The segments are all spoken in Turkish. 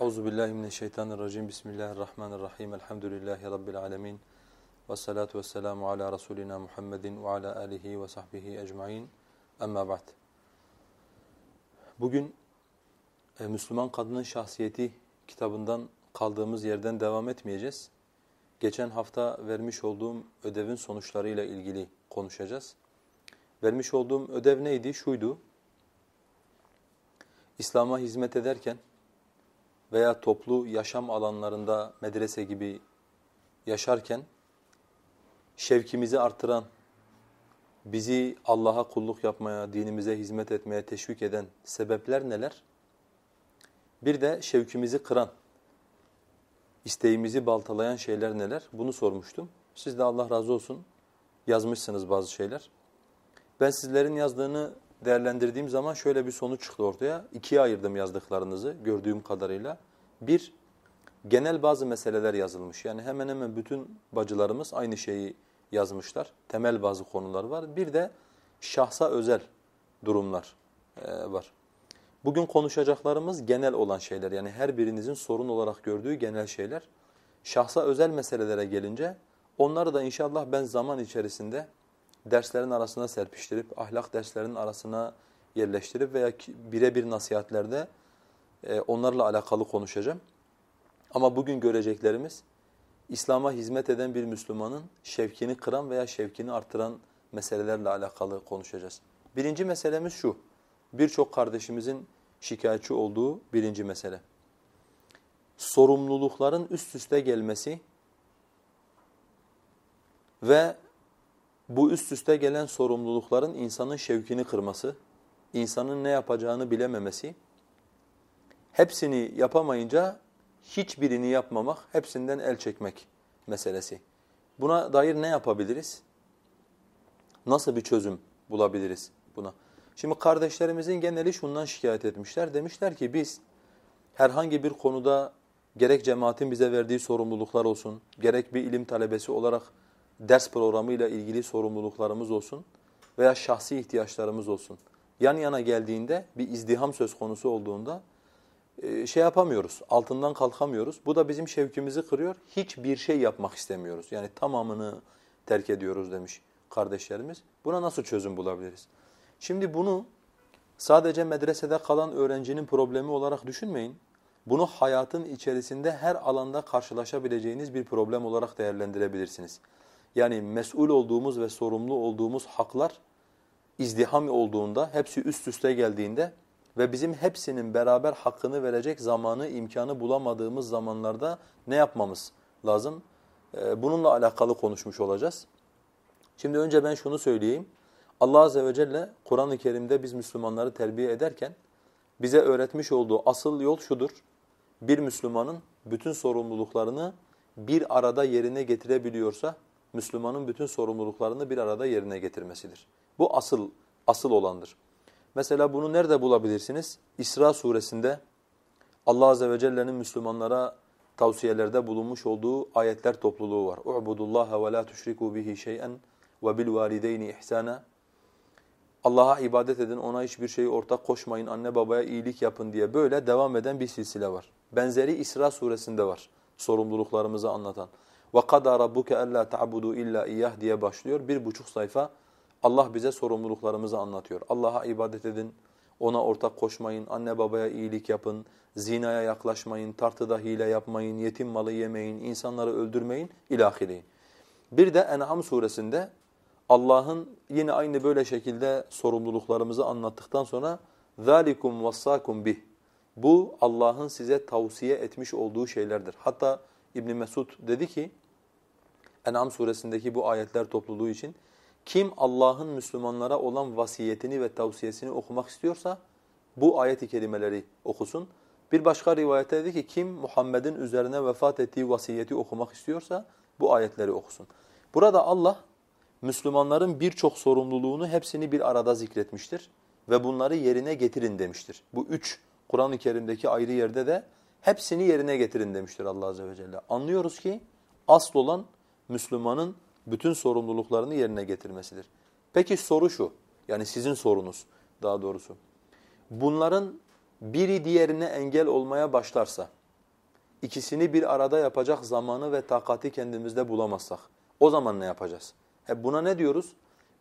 Euzu billahi mineşşeytanirracim. Bismillahirrahmanirrahim. Elhamdülillahi rabbil alamin. Ves salatu vesselamu ala rasulina Muhammedin ve ala alihi ve sahbihi ecmaîn. Amma ba'd. Bugün e, Müslüman Kadının Şahsiyeti kitabından kaldığımız yerden devam etmeyeceğiz. Geçen hafta vermiş olduğum ödevin sonuçlarıyla ilgili konuşacağız. Vermiş olduğum ödev neydi? Şuydu. İslam'a hizmet ederken veya toplu yaşam alanlarında medrese gibi yaşarken şevkimizi artıran, bizi Allah'a kulluk yapmaya, dinimize hizmet etmeye teşvik eden sebepler neler? Bir de şevkimizi kıran, isteğimizi baltalayan şeyler neler? Bunu sormuştum. Siz de Allah razı olsun yazmışsınız bazı şeyler. Ben sizlerin yazdığını değerlendirdiğim zaman şöyle bir sonuç çıktı ortaya. İkiye ayırdım yazdıklarınızı gördüğüm kadarıyla. Bir, genel bazı meseleler yazılmış. Yani hemen hemen bütün bacılarımız aynı şeyi yazmışlar. Temel bazı konular var. Bir de şahsa özel durumlar e, var. Bugün konuşacaklarımız genel olan şeyler. Yani her birinizin sorun olarak gördüğü genel şeyler. Şahsa özel meselelere gelince onları da inşallah ben zaman içerisinde derslerin arasına serpiştirip, ahlak derslerinin arasına yerleştirip veya birebir nasihatlerde e, onlarla alakalı konuşacağım. Ama bugün göreceklerimiz İslam'a hizmet eden bir Müslümanın şevkini kıran veya şevkini artıran meselelerle alakalı konuşacağız. Birinci meselemiz şu, birçok kardeşimizin şikayetçi olduğu birinci mesele. Sorumlulukların üst üste gelmesi ve bu üst üste gelen sorumlulukların insanın şevkini kırması, insanın ne yapacağını bilememesi, hepsini yapamayınca hiçbirini yapmamak, hepsinden el çekmek meselesi. Buna dair ne yapabiliriz? Nasıl bir çözüm bulabiliriz buna? Şimdi kardeşlerimizin geneli şundan şikayet etmişler. Demişler ki biz herhangi bir konuda gerek cemaatin bize verdiği sorumluluklar olsun, gerek bir ilim talebesi olarak ders programıyla ilgili sorumluluklarımız olsun veya şahsi ihtiyaçlarımız olsun. Yan yana geldiğinde bir izdiham söz konusu olduğunda e, şey yapamıyoruz, altından kalkamıyoruz. Bu da bizim şevkimizi kırıyor. Hiçbir şey yapmak istemiyoruz. Yani tamamını terk ediyoruz demiş kardeşlerimiz. Buna nasıl çözüm bulabiliriz? Şimdi bunu sadece medresede kalan öğrencinin problemi olarak düşünmeyin. Bunu hayatın içerisinde her alanda karşılaşabileceğiniz bir problem olarak değerlendirebilirsiniz. Yani mesul olduğumuz ve sorumlu olduğumuz haklar izdiham olduğunda, hepsi üst üste geldiğinde ve bizim hepsinin beraber hakkını verecek zamanı, imkanı bulamadığımız zamanlarda ne yapmamız lazım? Ee, bununla alakalı konuşmuş olacağız. Şimdi önce ben şunu söyleyeyim. Allah Azze ve Celle Kur'an-ı Kerim'de biz Müslümanları terbiye ederken bize öğretmiş olduğu asıl yol şudur. Bir Müslümanın bütün sorumluluklarını bir arada yerine getirebiliyorsa Müslümanın bütün sorumluluklarını bir arada yerine getirmesidir. Bu asıl asıl olandır. Mesela bunu nerede bulabilirsiniz? İsra suresinde Allah azze ve celle'nin Müslümanlara tavsiyelerde bulunmuş olduğu ayetler topluluğu var. U'budullaha ve la tuşriku bihi şey'en ve bil valideyni. Allah'a ibadet edin, ona hiçbir şeyi ortak koşmayın, anne babaya iyilik yapın diye böyle devam eden bir silsile var. Benzeri İsra suresinde var sorumluluklarımızı anlatan. وَقَدَى رَبُّكَ أَلَّا تَعْبُدُوا اِلَّا اِيَّهِ diye başlıyor. Bir buçuk sayfa Allah bize sorumluluklarımızı anlatıyor. Allah'a ibadet edin, ona ortak koşmayın, anne babaya iyilik yapın, zinaya yaklaşmayın, tartıda hile yapmayın, yetim malı yemeyin, insanları öldürmeyin, ilahileyin. Bir de En'am suresinde Allah'ın yine aynı böyle şekilde sorumluluklarımızı anlattıktan sonra ذَٰلِكُمْ وَصَّاكُمْ bih. Bu Allah'ın size tavsiye etmiş olduğu şeylerdir. Hatta İbn Mesud dedi ki En'am suresindeki bu ayetler topluluğu için kim Allah'ın Müslümanlara olan vasiyetini ve tavsiyesini okumak istiyorsa bu ayet-i kerimeleri okusun. Bir başka rivayette dedi ki kim Muhammed'in üzerine vefat ettiği vasiyeti okumak istiyorsa bu ayetleri okusun. Burada Allah Müslümanların birçok sorumluluğunu hepsini bir arada zikretmiştir ve bunları yerine getirin demiştir. Bu üç Kur'an-ı Kerim'deki ayrı yerde de hepsini yerine getirin demiştir Allah Azze ve Celle. Anlıyoruz ki asıl olan Müslümanın bütün sorumluluklarını yerine getirmesidir. Peki soru şu, yani sizin sorunuz daha doğrusu. Bunların biri diğerine engel olmaya başlarsa, ikisini bir arada yapacak zamanı ve takati kendimizde bulamazsak o zaman ne yapacağız? E buna ne diyoruz?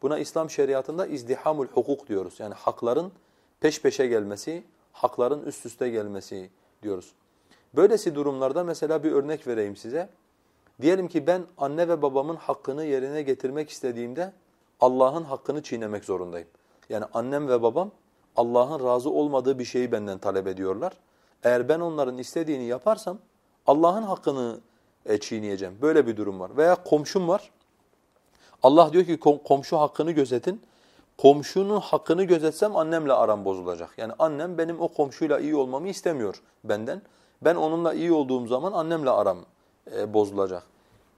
Buna İslam şeriatında izdihamul hukuk diyoruz. Yani hakların peş peşe gelmesi, hakların üst üste gelmesi diyoruz. Böylesi durumlarda mesela bir örnek vereyim size. Diyelim ki ben anne ve babamın hakkını yerine getirmek istediğimde Allah'ın hakkını çiğnemek zorundayım. Yani annem ve babam Allah'ın razı olmadığı bir şeyi benden talep ediyorlar. Eğer ben onların istediğini yaparsam Allah'ın hakkını e, çiğneyeceğim. Böyle bir durum var. Veya komşum var. Allah diyor ki komşu hakkını gözetin. Komşunun hakkını gözetsem annemle aram bozulacak. Yani annem benim o komşuyla iyi olmamı istemiyor benden. Ben onunla iyi olduğum zaman annemle aram e, bozulacak.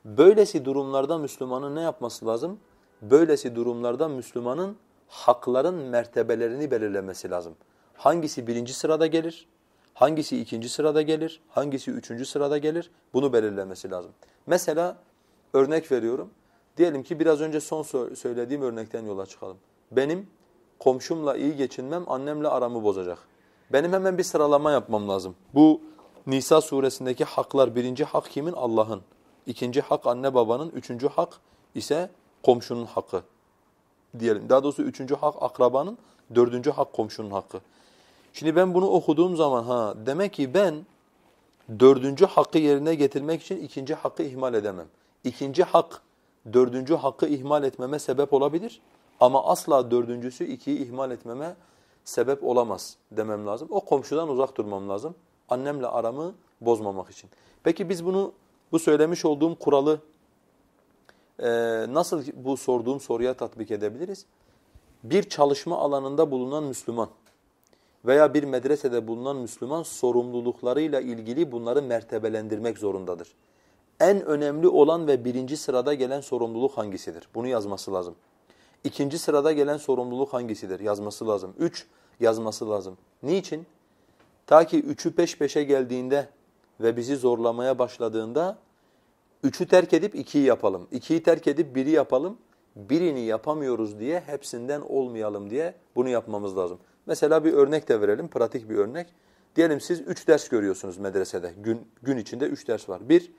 Böylesi durumlarda Müslümanın ne yapması lazım? Böylesi durumlarda Müslümanın hakların mertebelerini belirlemesi lazım. Hangisi birinci sırada gelir? Hangisi ikinci sırada gelir? Hangisi üçüncü sırada gelir? Bunu belirlemesi lazım. Mesela örnek veriyorum. Diyelim ki biraz önce son söylediğim örnekten yola çıkalım. Benim komşumla iyi geçinmem annemle aramı bozacak. Benim hemen bir sıralama yapmam lazım. Bu Nisa suresindeki haklar birinci hak kimin? Allah'ın. İkinci hak anne babanın. Üçüncü hak ise komşunun hakkı diyelim. Daha doğrusu üçüncü hak akrabanın, dördüncü hak komşunun hakkı. Şimdi ben bunu okuduğum zaman ha demek ki ben dördüncü hakkı yerine getirmek için ikinci hakkı ihmal edemem. İkinci hak dördüncü hakkı ihmal etmeme sebep olabilir ama asla dördüncüsü ikiyi ihmal etmeme sebep olamaz demem lazım. O komşudan uzak durmam lazım. Annemle aramı bozmamak için. Peki biz bunu bu söylemiş olduğum kuralı e, nasıl bu sorduğum soruya tatbik edebiliriz? Bir çalışma alanında bulunan Müslüman veya bir medresede bulunan Müslüman sorumluluklarıyla ilgili bunları mertebelendirmek zorundadır. En önemli olan ve birinci sırada gelen sorumluluk hangisidir? Bunu yazması lazım. İkinci sırada gelen sorumluluk hangisidir? Yazması lazım. Üç, yazması lazım. Niçin? Ta ki üçü peş peşe geldiğinde ve bizi zorlamaya başladığında üçü terk edip ikiyi yapalım. İkiyi terk edip biri yapalım. Birini yapamıyoruz diye hepsinden olmayalım diye bunu yapmamız lazım. Mesela bir örnek de verelim, pratik bir örnek. Diyelim siz üç ders görüyorsunuz medresede. Gün, gün içinde üç ders var. Bir,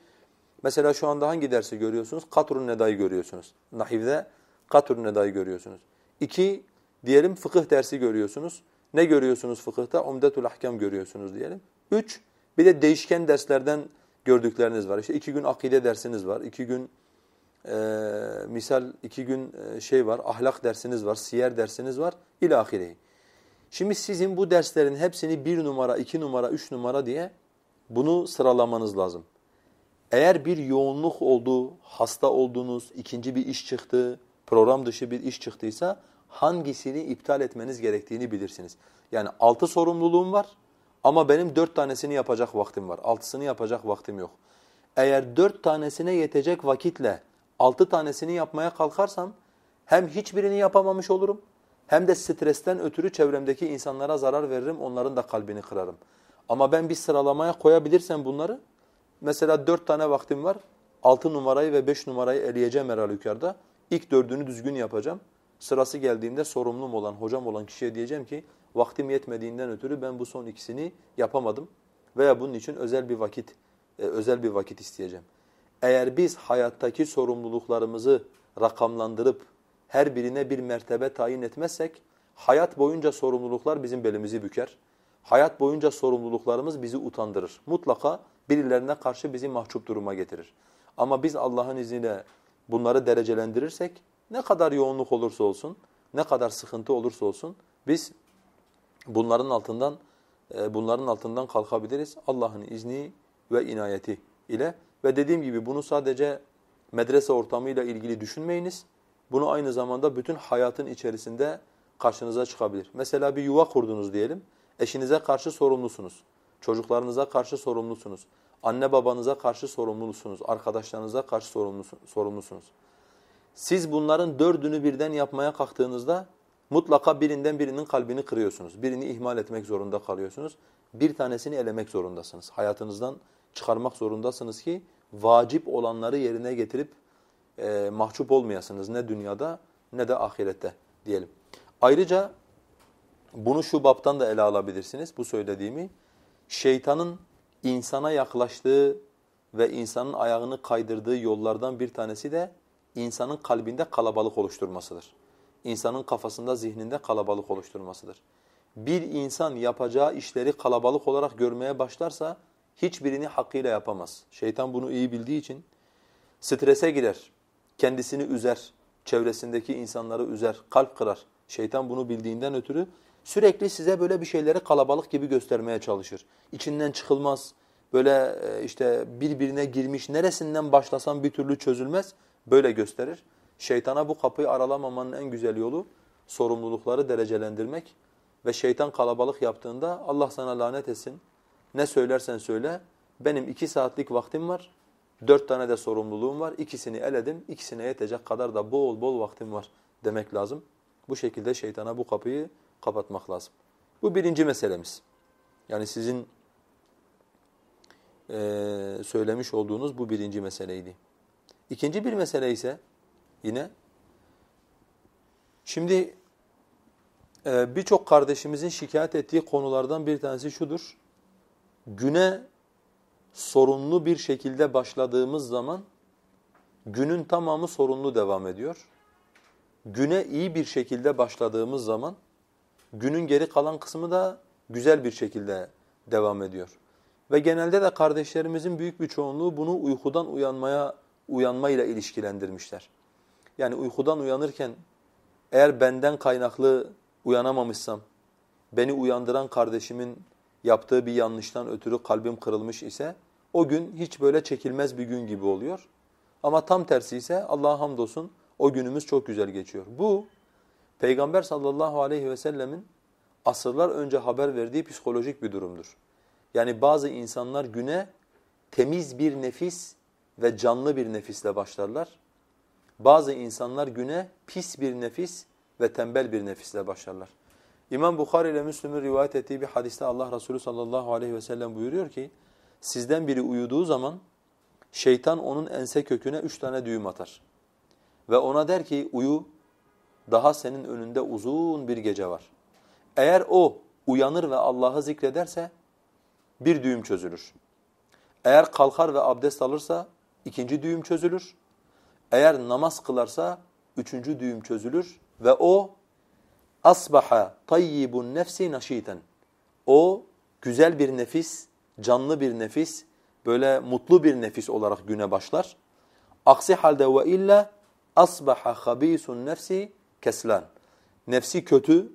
mesela şu anda hangi dersi görüyorsunuz? Katrun Neda'yı görüyorsunuz. Nahivde Katrun Neda'yı görüyorsunuz. İki, diyelim fıkıh dersi görüyorsunuz. Ne görüyorsunuz fıkıhta? Umdetul Ahkam görüyorsunuz diyelim. Üç, bir de değişken derslerden gördükleriniz var. İşte iki gün akide dersiniz var, iki gün e, misal iki gün e, şey var, ahlak dersiniz var, siyer dersiniz var, ilahireyi. Şimdi sizin bu derslerin hepsini bir numara, iki numara, üç numara diye bunu sıralamanız lazım. Eğer bir yoğunluk oldu, hasta oldunuz, ikinci bir iş çıktı, program dışı bir iş çıktıysa hangisini iptal etmeniz gerektiğini bilirsiniz. Yani altı sorumluluğum var ama benim dört tanesini yapacak vaktim var. Altısını yapacak vaktim yok. Eğer dört tanesine yetecek vakitle altı tanesini yapmaya kalkarsam hem hiçbirini yapamamış olurum hem de stresten ötürü çevremdeki insanlara zarar veririm, onların da kalbini kırarım. Ama ben bir sıralamaya koyabilirsem bunları, mesela dört tane vaktim var, altı numarayı ve beş numarayı eleyeceğim herhalde yukarıda. İlk dördünü düzgün yapacağım. Sırası geldiğinde sorumlum olan, hocam olan kişiye diyeceğim ki, vaktim yetmediğinden ötürü ben bu son ikisini yapamadım veya bunun için özel bir vakit e, özel bir vakit isteyeceğim. Eğer biz hayattaki sorumluluklarımızı rakamlandırıp her birine bir mertebe tayin etmezsek hayat boyunca sorumluluklar bizim belimizi büker. Hayat boyunca sorumluluklarımız bizi utandırır. Mutlaka birilerine karşı bizi mahcup duruma getirir. Ama biz Allah'ın izniyle bunları derecelendirirsek ne kadar yoğunluk olursa olsun, ne kadar sıkıntı olursa olsun biz bunların altından e, bunların altından kalkabiliriz Allah'ın izni ve inayeti ile ve dediğim gibi bunu sadece medrese ortamıyla ilgili düşünmeyiniz. Bunu aynı zamanda bütün hayatın içerisinde karşınıza çıkabilir. Mesela bir yuva kurdunuz diyelim. Eşinize karşı sorumlusunuz. Çocuklarınıza karşı sorumlusunuz. Anne babanıza karşı sorumlusunuz. Arkadaşlarınıza karşı sorumlusunuz. Siz bunların dördünü birden yapmaya kalktığınızda mutlaka birinden birinin kalbini kırıyorsunuz. Birini ihmal etmek zorunda kalıyorsunuz. Bir tanesini elemek zorundasınız. Hayatınızdan çıkarmak zorundasınız ki vacip olanları yerine getirip e, mahcup olmayasınız ne dünyada ne de ahirette diyelim. Ayrıca bunu şu baptan da ele alabilirsiniz bu söylediğimi. Şeytanın insana yaklaştığı ve insanın ayağını kaydırdığı yollardan bir tanesi de insanın kalbinde kalabalık oluşturmasıdır. İnsanın kafasında, zihninde kalabalık oluşturmasıdır. Bir insan yapacağı işleri kalabalık olarak görmeye başlarsa hiçbirini hakkıyla yapamaz. Şeytan bunu iyi bildiği için strese girer, kendisini üzer, çevresindeki insanları üzer, kalp kırar. Şeytan bunu bildiğinden ötürü sürekli size böyle bir şeyleri kalabalık gibi göstermeye çalışır. İçinden çıkılmaz, böyle e, işte birbirine girmiş, neresinden başlasan bir türlü çözülmez, böyle gösterir. Şeytana bu kapıyı aralamamanın en güzel yolu sorumlulukları derecelendirmek ve şeytan kalabalık yaptığında Allah sana lanet etsin, ne söylersen söyle, benim iki saatlik vaktim var, dört tane de sorumluluğum var, ikisini eledim, ikisine yetecek kadar da bol bol vaktim var demek lazım. Bu şekilde şeytana bu kapıyı kapatmak lazım. Bu birinci meselemiz. Yani sizin e, söylemiş olduğunuz bu birinci meseleydi. İkinci bir mesele ise yine şimdi e, birçok kardeşimizin şikayet ettiği konulardan bir tanesi şudur. Güne sorunlu bir şekilde başladığımız zaman günün tamamı sorunlu devam ediyor. Güne iyi bir şekilde başladığımız zaman günün geri kalan kısmı da güzel bir şekilde devam ediyor. Ve genelde de kardeşlerimizin büyük bir çoğunluğu bunu uykudan uyanmaya uyanmayla ilişkilendirmişler. Yani uykudan uyanırken eğer benden kaynaklı uyanamamışsam, beni uyandıran kardeşimin yaptığı bir yanlıştan ötürü kalbim kırılmış ise o gün hiç böyle çekilmez bir gün gibi oluyor. Ama tam tersi ise Allah'a hamdolsun o günümüz çok güzel geçiyor. Bu Peygamber sallallahu aleyhi ve sellemin asırlar önce haber verdiği psikolojik bir durumdur. Yani bazı insanlar güne temiz bir nefis ve canlı bir nefisle başlarlar. Bazı insanlar güne pis bir nefis ve tembel bir nefisle başlarlar. İmam Bukhari ile Müslüm'ün rivayet ettiği bir hadiste Allah Resulü sallallahu aleyhi ve sellem buyuruyor ki, sizden biri uyuduğu zaman şeytan onun ense köküne üç tane düğüm atar. Ve ona der ki uyu, daha senin önünde uzun bir gece var. Eğer o uyanır ve Allah'ı zikrederse bir düğüm çözülür. Eğer kalkar ve abdest alırsa ikinci düğüm çözülür. Eğer namaz kılarsa üçüncü düğüm çözülür ve o asbaha tayyibun nefsi naşiten. O güzel bir nefis, canlı bir nefis, böyle mutlu bir nefis olarak güne başlar. Aksi halde ve illa asbaha habisun nefsi keslan. Nefsi kötü,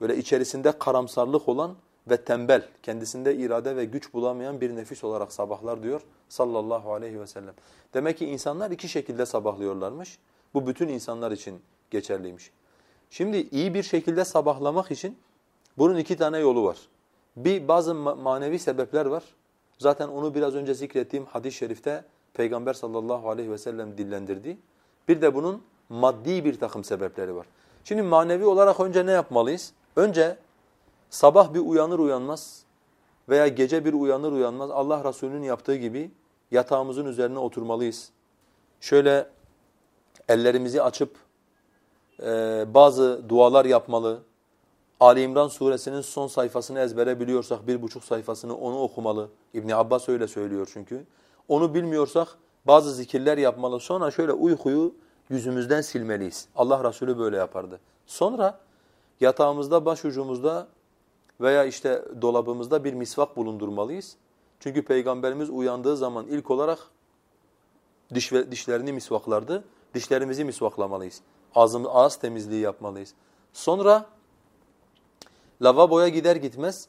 böyle içerisinde karamsarlık olan ve tembel, kendisinde irade ve güç bulamayan bir nefis olarak sabahlar diyor sallallahu aleyhi ve sellem. Demek ki insanlar iki şekilde sabahlıyorlarmış. Bu bütün insanlar için geçerliymiş. Şimdi iyi bir şekilde sabahlamak için bunun iki tane yolu var. Bir bazı manevi sebepler var. Zaten onu biraz önce zikrettiğim hadis-i şerifte Peygamber sallallahu aleyhi ve sellem dillendirdi. Bir de bunun maddi bir takım sebepleri var. Şimdi manevi olarak önce ne yapmalıyız? Önce sabah bir uyanır uyanmaz veya gece bir uyanır uyanmaz Allah Resulü'nün yaptığı gibi yatağımızın üzerine oturmalıyız. Şöyle ellerimizi açıp e, bazı dualar yapmalı. Ali İmran suresinin son sayfasını ezbere biliyorsak bir buçuk sayfasını onu okumalı. İbn Abbas öyle söylüyor çünkü. Onu bilmiyorsak bazı zikirler yapmalı. Sonra şöyle uykuyu yüzümüzden silmeliyiz. Allah Resulü böyle yapardı. Sonra yatağımızda, başucumuzda veya işte dolabımızda bir misvak bulundurmalıyız. Çünkü Peygamberimiz uyandığı zaman ilk olarak diş ve, dişlerini misvaklardı. Dişlerimizi misvaklamalıyız. Ağzımız, ağız temizliği yapmalıyız. Sonra lavaboya gider gitmez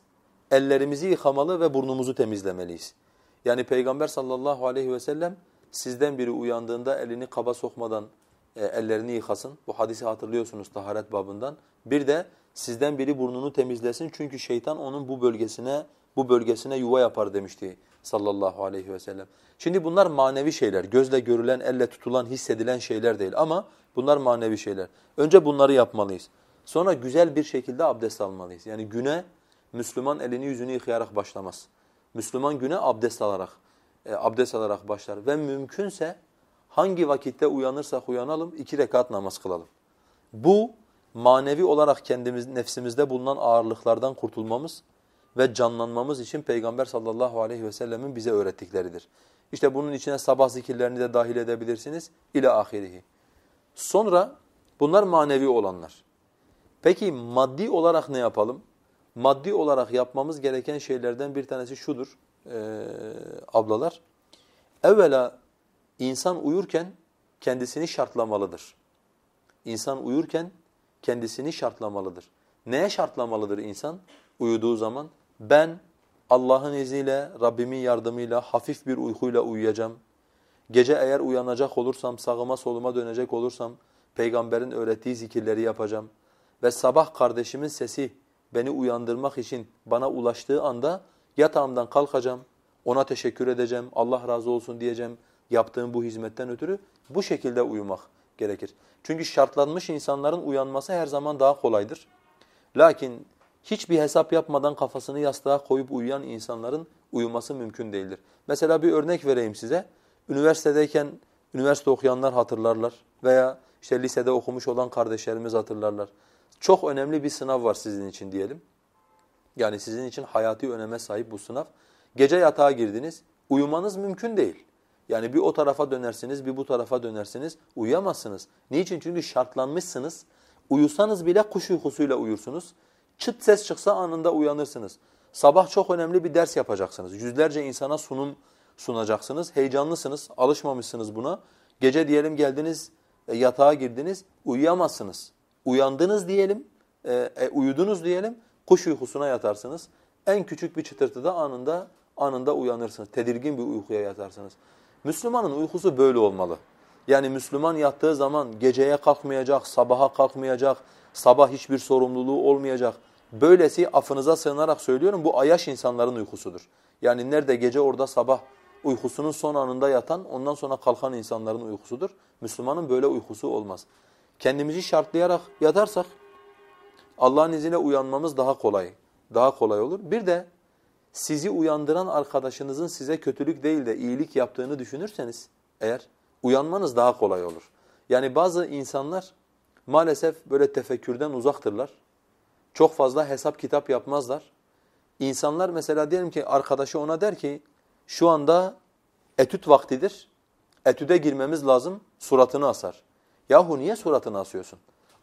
ellerimizi yıkamalı ve burnumuzu temizlemeliyiz. Yani Peygamber sallallahu aleyhi ve sellem sizden biri uyandığında elini kaba sokmadan e, ellerini yıkasın. Bu hadisi hatırlıyorsunuz taharet babından. Bir de sizden biri burnunu temizlesin çünkü şeytan onun bu bölgesine bu bölgesine yuva yapar demişti sallallahu aleyhi ve sellem. Şimdi bunlar manevi şeyler. Gözle görülen, elle tutulan, hissedilen şeyler değil ama bunlar manevi şeyler. Önce bunları yapmalıyız. Sonra güzel bir şekilde abdest almalıyız. Yani güne Müslüman elini yüzünü yıkayarak başlamaz. Müslüman güne abdest alarak e, abdest alarak başlar ve mümkünse hangi vakitte uyanırsak uyanalım iki rekat namaz kılalım. Bu manevi olarak kendimiz nefsimizde bulunan ağırlıklardan kurtulmamız ve canlanmamız için Peygamber sallallahu aleyhi ve sellemin bize öğrettikleridir. İşte bunun içine sabah zikirlerini de dahil edebilirsiniz. İla ahirihi. Sonra bunlar manevi olanlar. Peki maddi olarak ne yapalım? Maddi olarak yapmamız gereken şeylerden bir tanesi şudur e, ablalar. Evvela insan uyurken kendisini şartlamalıdır. İnsan uyurken kendisini şartlamalıdır. Neye şartlamalıdır insan uyuduğu zaman? Ben Allah'ın izniyle, Rabbimin yardımıyla hafif bir uykuyla uyuyacağım. Gece eğer uyanacak olursam, sağıma soluma dönecek olursam peygamberin öğrettiği zikirleri yapacağım. Ve sabah kardeşimin sesi beni uyandırmak için bana ulaştığı anda yatağımdan kalkacağım, ona teşekkür edeceğim, Allah razı olsun diyeceğim yaptığım bu hizmetten ötürü. Bu şekilde uyumak gerekir. Çünkü şartlanmış insanların uyanması her zaman daha kolaydır. Lakin hiçbir hesap yapmadan kafasını yastığa koyup uyuyan insanların uyuması mümkün değildir. Mesela bir örnek vereyim size. Üniversitedeyken üniversite okuyanlar hatırlarlar veya işte lisede okumuş olan kardeşlerimiz hatırlarlar. Çok önemli bir sınav var sizin için diyelim. Yani sizin için hayati öneme sahip bu sınav. Gece yatağa girdiniz, uyumanız mümkün değil. Yani bir o tarafa dönersiniz, bir bu tarafa dönersiniz, uyuyamazsınız. Niçin? Çünkü şartlanmışsınız. Uyusanız bile kuş uykusuyla uyursunuz. Çıt ses çıksa anında uyanırsınız. Sabah çok önemli bir ders yapacaksınız. Yüzlerce insana sunum sunacaksınız. Heyecanlısınız, alışmamışsınız buna. Gece diyelim geldiniz, e, yatağa girdiniz, uyuyamazsınız. Uyandınız diyelim, e, e, uyudunuz diyelim, kuş uykusuna yatarsınız. En küçük bir çıtırtıda anında anında uyanırsınız. Tedirgin bir uykuya yatarsınız. Müslümanın uykusu böyle olmalı. Yani Müslüman yattığı zaman geceye kalkmayacak, sabaha kalkmayacak, sabah hiçbir sorumluluğu olmayacak. Böylesi afınıza sığınarak söylüyorum bu ayaş insanların uykusudur. Yani nerede gece orada sabah uykusunun son anında yatan ondan sonra kalkan insanların uykusudur. Müslümanın böyle uykusu olmaz. Kendimizi şartlayarak yatarsak Allah'ın izniyle uyanmamız daha kolay. Daha kolay olur. Bir de sizi uyandıran arkadaşınızın size kötülük değil de iyilik yaptığını düşünürseniz eğer uyanmanız daha kolay olur. Yani bazı insanlar maalesef böyle tefekkürden uzaktırlar. Çok fazla hesap kitap yapmazlar. İnsanlar mesela diyelim ki arkadaşı ona der ki şu anda etüt vaktidir. Etüde girmemiz lazım. Suratını asar. Yahu niye suratını asıyorsun?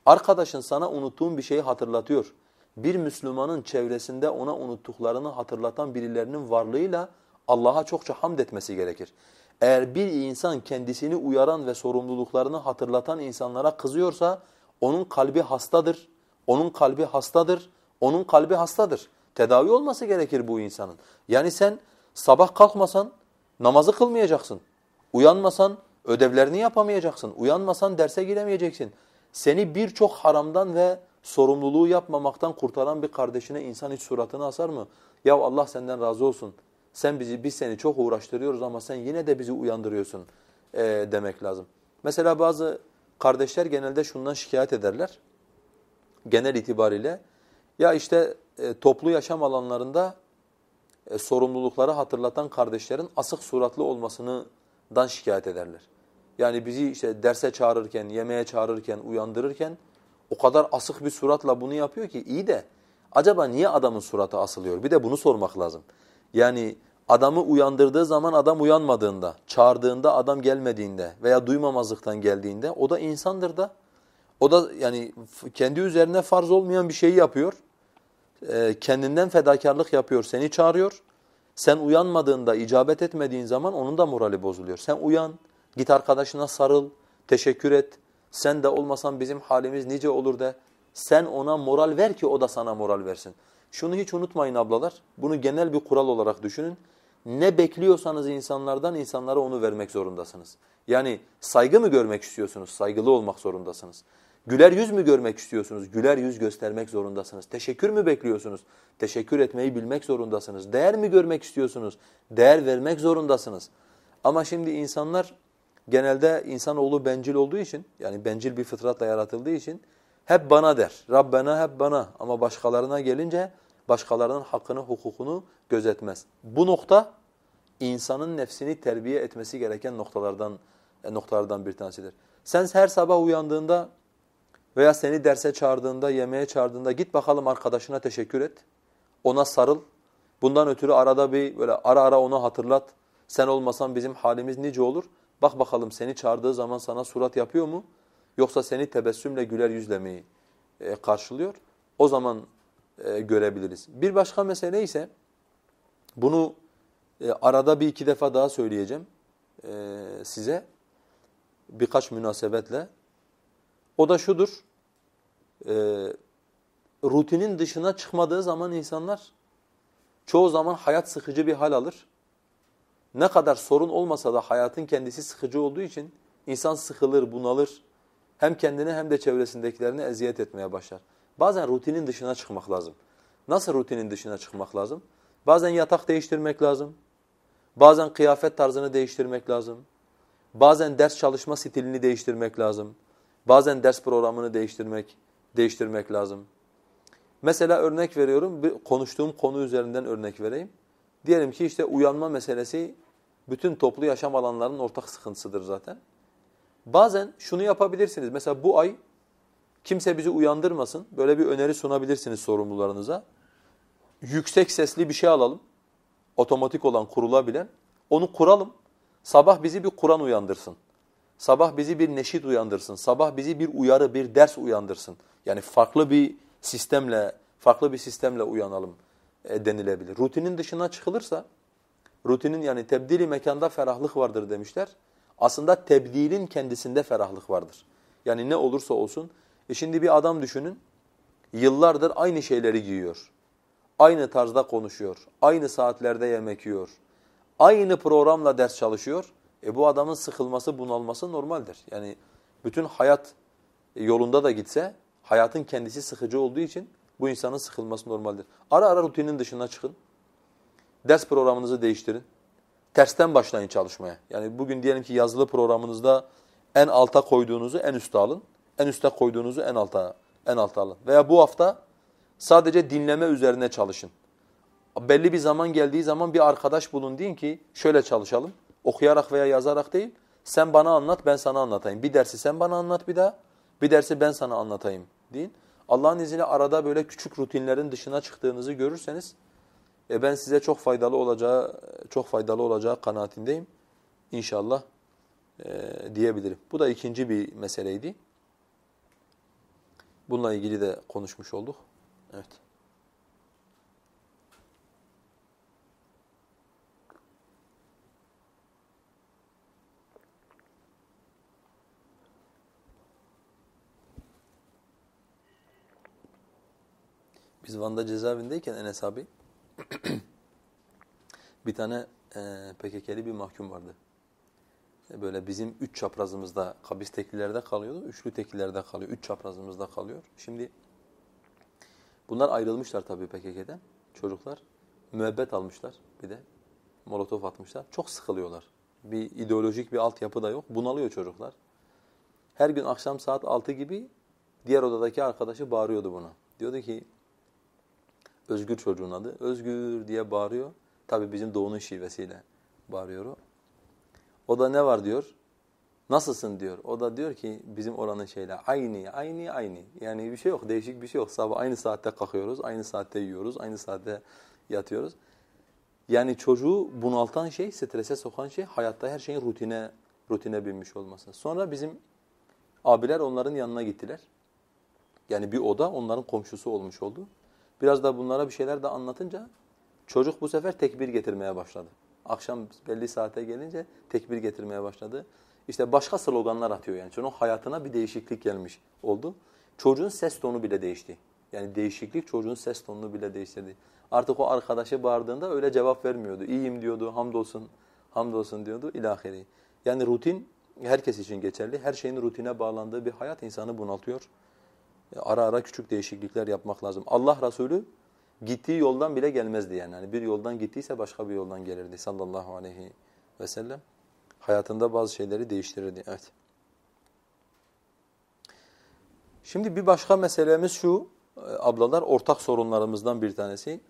Arkadaşın sana unuttuğun bir şeyi hatırlatıyor. Bir Müslümanın çevresinde ona unuttuklarını hatırlatan birilerinin varlığıyla Allah'a çokça hamd etmesi gerekir. Eğer bir insan kendisini uyaran ve sorumluluklarını hatırlatan insanlara kızıyorsa onun kalbi hastadır. Onun kalbi hastadır. Onun kalbi hastadır. Tedavi olması gerekir bu insanın. Yani sen sabah kalkmasan namazı kılmayacaksın. Uyanmasan ödevlerini yapamayacaksın. Uyanmasan derse giremeyeceksin. Seni birçok haramdan ve sorumluluğu yapmamaktan kurtaran bir kardeşine insan hiç suratını asar mı? Ya Allah senden razı olsun. Sen bizi biz seni çok uğraştırıyoruz ama sen yine de bizi uyandırıyorsun e, demek lazım. Mesela bazı kardeşler genelde şundan şikayet ederler. Genel itibariyle ya işte e, toplu yaşam alanlarında e, sorumlulukları hatırlatan kardeşlerin asık suratlı olmasından şikayet ederler. Yani bizi işte derse çağırırken, yemeğe çağırırken, uyandırırken o kadar asık bir suratla bunu yapıyor ki iyi de acaba niye adamın suratı asılıyor? Bir de bunu sormak lazım. Yani adamı uyandırdığı zaman adam uyanmadığında, çağırdığında adam gelmediğinde veya duymamazlıktan geldiğinde o da insandır da. O da yani kendi üzerine farz olmayan bir şeyi yapıyor. Ee, kendinden fedakarlık yapıyor, seni çağırıyor. Sen uyanmadığında, icabet etmediğin zaman onun da morali bozuluyor. Sen uyan, git arkadaşına sarıl, teşekkür et. Sen de olmasan bizim halimiz nice olur de. Sen ona moral ver ki o da sana moral versin. Şunu hiç unutmayın ablalar. Bunu genel bir kural olarak düşünün. Ne bekliyorsanız insanlardan insanlara onu vermek zorundasınız. Yani saygı mı görmek istiyorsunuz? Saygılı olmak zorundasınız. Güler yüz mü görmek istiyorsunuz? Güler yüz göstermek zorundasınız. Teşekkür mü bekliyorsunuz? Teşekkür etmeyi bilmek zorundasınız. Değer mi görmek istiyorsunuz? Değer vermek zorundasınız. Ama şimdi insanlar genelde insanoğlu bencil olduğu için yani bencil bir fıtratla yaratıldığı için hep bana der. Rabbena hep bana ama başkalarına gelince başkalarının hakkını, hukukunu gözetmez. Bu nokta insanın nefsini terbiye etmesi gereken noktalardan e, noktalardan bir tanesidir. Sen her sabah uyandığında veya seni derse çağırdığında, yemeğe çağırdığında git bakalım arkadaşına teşekkür et. Ona sarıl, Bundan ötürü arada bir böyle ara ara onu hatırlat. Sen olmasan bizim halimiz nice olur. Bak bakalım seni çağırdığı zaman sana surat yapıyor mu? Yoksa seni tebessümle güler yüzle mi e, karşılıyor? O zaman e, görebiliriz. Bir başka mesele ise bunu e, arada bir iki defa daha söyleyeceğim size birkaç münasebetle. O da şudur, rutinin dışına çıkmadığı zaman insanlar çoğu zaman hayat sıkıcı bir hal alır. Ne kadar sorun olmasa da hayatın kendisi sıkıcı olduğu için insan sıkılır, bunalır. Hem kendine hem de çevresindekilerine eziyet etmeye başlar. Bazen rutinin dışına çıkmak lazım. Nasıl rutinin dışına çıkmak lazım? Bazen yatak değiştirmek lazım. Bazen kıyafet tarzını değiştirmek lazım. Bazen ders çalışma stilini değiştirmek lazım. Bazen ders programını değiştirmek değiştirmek lazım. Mesela örnek veriyorum, bir konuştuğum konu üzerinden örnek vereyim. Diyelim ki işte uyanma meselesi bütün toplu yaşam alanlarının ortak sıkıntısıdır zaten. Bazen şunu yapabilirsiniz. Mesela bu ay kimse bizi uyandırmasın. Böyle bir öneri sunabilirsiniz sorumlularınıza. Yüksek sesli bir şey alalım. Otomatik olan kurulabilen. Onu kuralım. Sabah bizi bir Kur'an uyandırsın. Sabah bizi bir neşit uyandırsın. Sabah bizi bir uyarı, bir ders uyandırsın. Yani farklı bir sistemle, farklı bir sistemle uyanalım e, denilebilir. Rutinin dışına çıkılırsa, rutinin yani tebdili mekanda ferahlık vardır demişler. Aslında tebdilin kendisinde ferahlık vardır. Yani ne olursa olsun. E şimdi bir adam düşünün, yıllardır aynı şeyleri giyiyor. Aynı tarzda konuşuyor, aynı saatlerde yemek yiyor, aynı programla ders çalışıyor. E bu adamın sıkılması, bunalması normaldir. Yani bütün hayat yolunda da gitse hayatın kendisi sıkıcı olduğu için bu insanın sıkılması normaldir. Ara ara rutinin dışına çıkın. Ders programınızı değiştirin. Tersten başlayın çalışmaya. Yani bugün diyelim ki yazılı programınızda en alta koyduğunuzu en üste alın. En üste koyduğunuzu en alta en alta alın. Veya bu hafta sadece dinleme üzerine çalışın. Belli bir zaman geldiği zaman bir arkadaş bulun deyin ki şöyle çalışalım. Okuyarak veya yazarak değil. Sen bana anlat ben sana anlatayım. Bir dersi sen bana anlat bir daha. Bir dersi ben sana anlatayım deyin. Allah'ın izniyle arada böyle küçük rutinlerin dışına çıktığınızı görürseniz e ben size çok faydalı olacağı çok faydalı olacağı kanaatindeyim. İnşallah e, diyebilirim. Bu da ikinci bir meseleydi. Bununla ilgili de konuşmuş olduk. Evet. Biz Van'da cezaevindeyken Enes abi bir tane e, PKK'li bir mahkum vardı. E, böyle bizim üç çaprazımızda, kabis teklilerde kalıyordu, üçlü teklilerde kalıyor, üç çaprazımızda kalıyor. Şimdi bunlar ayrılmışlar tabii PKK'den çocuklar. Müebbet almışlar bir de, molotof atmışlar. Çok sıkılıyorlar. Bir ideolojik bir altyapı da yok, bunalıyor çocuklar. Her gün akşam saat 6 gibi diğer odadaki arkadaşı bağırıyordu buna. Diyordu ki Özgür çocuğun adı. Özgür diye bağırıyor. Tabii bizim doğunun şivesiyle bağırıyor o. O da ne var diyor. Nasılsın diyor. O da diyor ki bizim oranın şeyle aynı, aynı, aynı. Yani bir şey yok, değişik bir şey yok. Sabah aynı saatte kalkıyoruz, aynı saatte yiyoruz, aynı saatte yatıyoruz. Yani çocuğu bunaltan şey, strese sokan şey hayatta her şeyin rutine rutine binmiş olması. Sonra bizim abiler onların yanına gittiler. Yani bir oda onların komşusu olmuş oldu. Biraz da bunlara bir şeyler de anlatınca çocuk bu sefer tekbir getirmeye başladı. Akşam belli saate gelince tekbir getirmeye başladı. İşte başka sloganlar atıyor yani. Çocuğun hayatına bir değişiklik gelmiş oldu. Çocuğun ses tonu bile değişti. Yani değişiklik çocuğun ses tonunu bile değiştirdi. Artık o arkadaşı bağırdığında öyle cevap vermiyordu. İyiyim diyordu, hamdolsun, hamdolsun diyordu ilahiri. Yani rutin herkes için geçerli. Her şeyin rutine bağlandığı bir hayat insanı bunaltıyor. Ara ara küçük değişiklikler yapmak lazım. Allah Resulü gittiği yoldan bile gelmezdi yani. yani bir yoldan gittiyse başka bir yoldan gelirdi sallallahu aleyhi ve sellem. Hayatında bazı şeyleri değiştirirdi. Evet. Şimdi bir başka meselemiz şu, e, ablalar ortak sorunlarımızdan bir tanesi.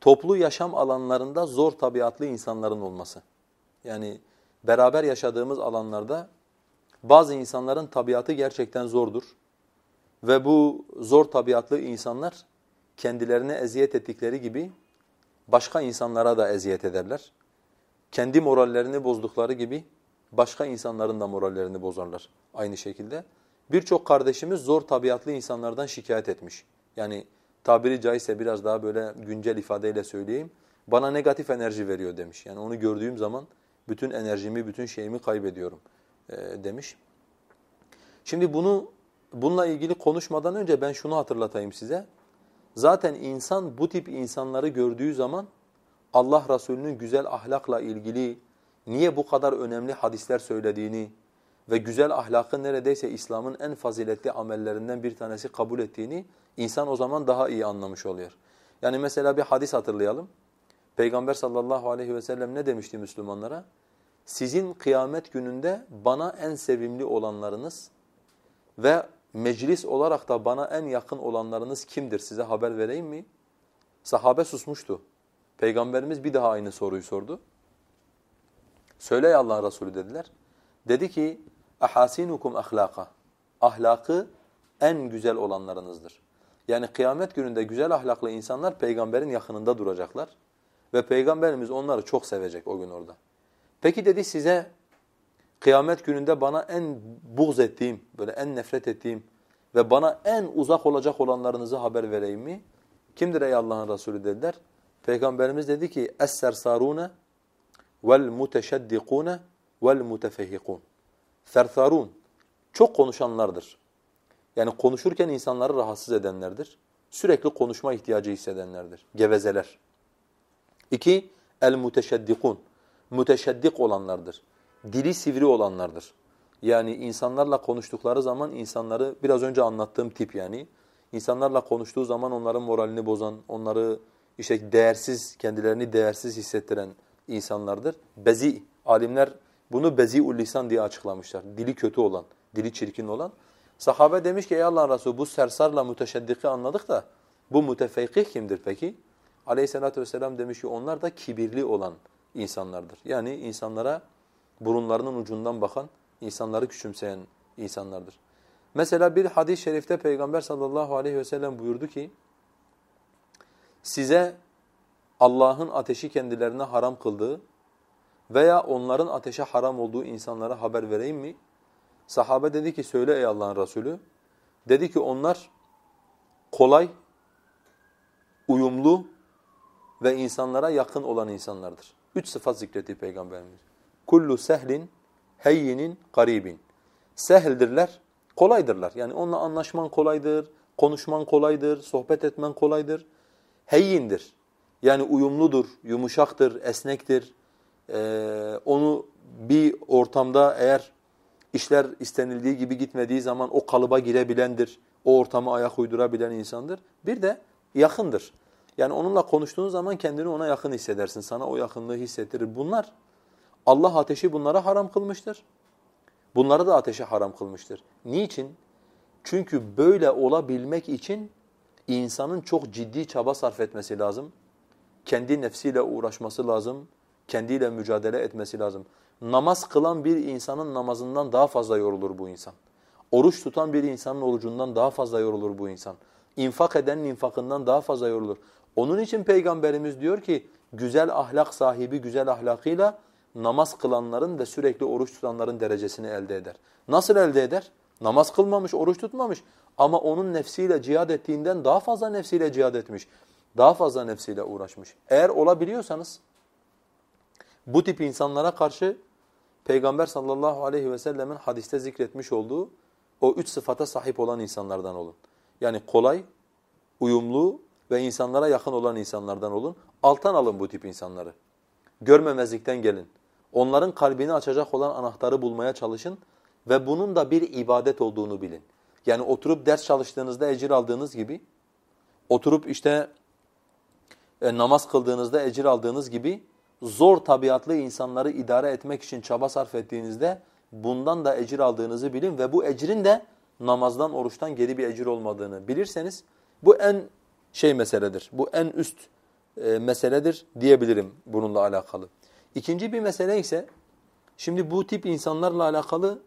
Toplu yaşam alanlarında zor tabiatlı insanların olması. Yani beraber yaşadığımız alanlarda bazı insanların tabiatı gerçekten zordur. Ve bu zor tabiatlı insanlar kendilerine eziyet ettikleri gibi başka insanlara da eziyet ederler. Kendi morallerini bozdukları gibi başka insanların da morallerini bozarlar aynı şekilde. Birçok kardeşimiz zor tabiatlı insanlardan şikayet etmiş. Yani tabiri caizse biraz daha böyle güncel ifadeyle söyleyeyim. Bana negatif enerji veriyor demiş. Yani onu gördüğüm zaman bütün enerjimi, bütün şeyimi kaybediyorum e, demiş. Şimdi bunu bununla ilgili konuşmadan önce ben şunu hatırlatayım size. Zaten insan bu tip insanları gördüğü zaman Allah Resulü'nün güzel ahlakla ilgili niye bu kadar önemli hadisler söylediğini ve güzel ahlakı neredeyse İslam'ın en faziletli amellerinden bir tanesi kabul ettiğini insan o zaman daha iyi anlamış oluyor. Yani mesela bir hadis hatırlayalım. Peygamber sallallahu aleyhi ve sellem ne demişti Müslümanlara? Sizin kıyamet gününde bana en sevimli olanlarınız ve meclis olarak da bana en yakın olanlarınız kimdir size haber vereyim mi? Sahabe susmuştu. Peygamberimiz bir daha aynı soruyu sordu. Söyle ya Allah Resulü dediler. Dedi ki ahasinukum ahlaka. Ahlakı en güzel olanlarınızdır. Yani kıyamet gününde güzel ahlaklı insanlar peygamberin yakınında duracaklar ve peygamberimiz onları çok sevecek o gün orada. Peki dedi size kıyamet gününde bana en buğz ettiğim, böyle en nefret ettiğim ve bana en uzak olacak olanlarınızı haber vereyim mi? Kimdir ey Allah'ın Resulü dediler. Peygamberimiz dedi ki es-sersarune vel muteşeddikune vel mutefehhikun. Sersarun çok konuşanlardır. Yani konuşurken insanları rahatsız edenlerdir. Sürekli konuşma ihtiyacı hissedenlerdir. Gevezeler. İki, el-muteşeddikun. Müteşeddik olanlardır. Dili sivri olanlardır. Yani insanlarla konuştukları zaman insanları biraz önce anlattığım tip yani insanlarla konuştuğu zaman onların moralini bozan, onları işte değersiz, kendilerini değersiz hissettiren insanlardır. Bezi alimler bunu bezi lisan diye açıklamışlar. Dili kötü olan, dili çirkin olan. Sahabe demiş ki ey Allah'ın Resulü bu sersarla müteşeddiki anladık da bu mütefekkih kimdir peki? Aleyhisselatü vesselam demiş ki onlar da kibirli olan insanlardır. Yani insanlara burunlarının ucundan bakan, insanları küçümseyen insanlardır. Mesela bir hadis-i şerifte Peygamber sallallahu aleyhi ve sellem buyurdu ki, size Allah'ın ateşi kendilerine haram kıldığı veya onların ateşe haram olduğu insanlara haber vereyim mi? Sahabe dedi ki söyle ey Allah'ın Resulü. Dedi ki onlar kolay, uyumlu ve insanlara yakın olan insanlardır. Üç sıfat zikretti Peygamberimiz. Kullu sehlin, heyyinin, garibin. Sehldirler, kolaydırlar. Yani onunla anlaşman kolaydır, konuşman kolaydır, sohbet etmen kolaydır. Heyyindir. Yani uyumludur, yumuşaktır, esnektir. Ee, onu bir ortamda eğer işler istenildiği gibi gitmediği zaman o kalıba girebilendir. O ortama ayak uydurabilen insandır. Bir de yakındır. Yani onunla konuştuğun zaman kendini ona yakın hissedersin. Sana o yakınlığı hissettirir. Bunlar Allah ateşi bunlara haram kılmıştır. Bunları da ateşe haram kılmıştır. Niçin? Çünkü böyle olabilmek için insanın çok ciddi çaba sarf etmesi lazım. Kendi nefsiyle uğraşması lazım. Kendiyle mücadele etmesi lazım. Namaz kılan bir insanın namazından daha fazla yorulur bu insan. Oruç tutan bir insanın orucundan daha fazla yorulur bu insan. İnfak edenin infakından daha fazla yorulur. Onun için Peygamberimiz diyor ki güzel ahlak sahibi güzel ahlakıyla namaz kılanların ve sürekli oruç tutanların derecesini elde eder. Nasıl elde eder? Namaz kılmamış, oruç tutmamış ama onun nefsiyle cihad ettiğinden daha fazla nefsiyle cihad etmiş. Daha fazla nefsiyle uğraşmış. Eğer olabiliyorsanız bu tip insanlara karşı Peygamber sallallahu aleyhi ve sellemin hadiste zikretmiş olduğu o üç sıfata sahip olan insanlardan olun. Yani kolay, uyumlu ve insanlara yakın olan insanlardan olun. Altan alın bu tip insanları. Görmemezlikten gelin. Onların kalbini açacak olan anahtarı bulmaya çalışın ve bunun da bir ibadet olduğunu bilin. Yani oturup ders çalıştığınızda ecir aldığınız gibi, oturup işte e, namaz kıldığınızda ecir aldığınız gibi zor tabiatlı insanları idare etmek için çaba sarf ettiğinizde bundan da ecir aldığınızı bilin ve bu ecrin de namazdan, oruçtan geri bir ecir olmadığını bilirseniz bu en şey meseledir. Bu en üst e, meseledir diyebilirim bununla alakalı. İkinci bir mesele ise şimdi bu tip insanlarla alakalı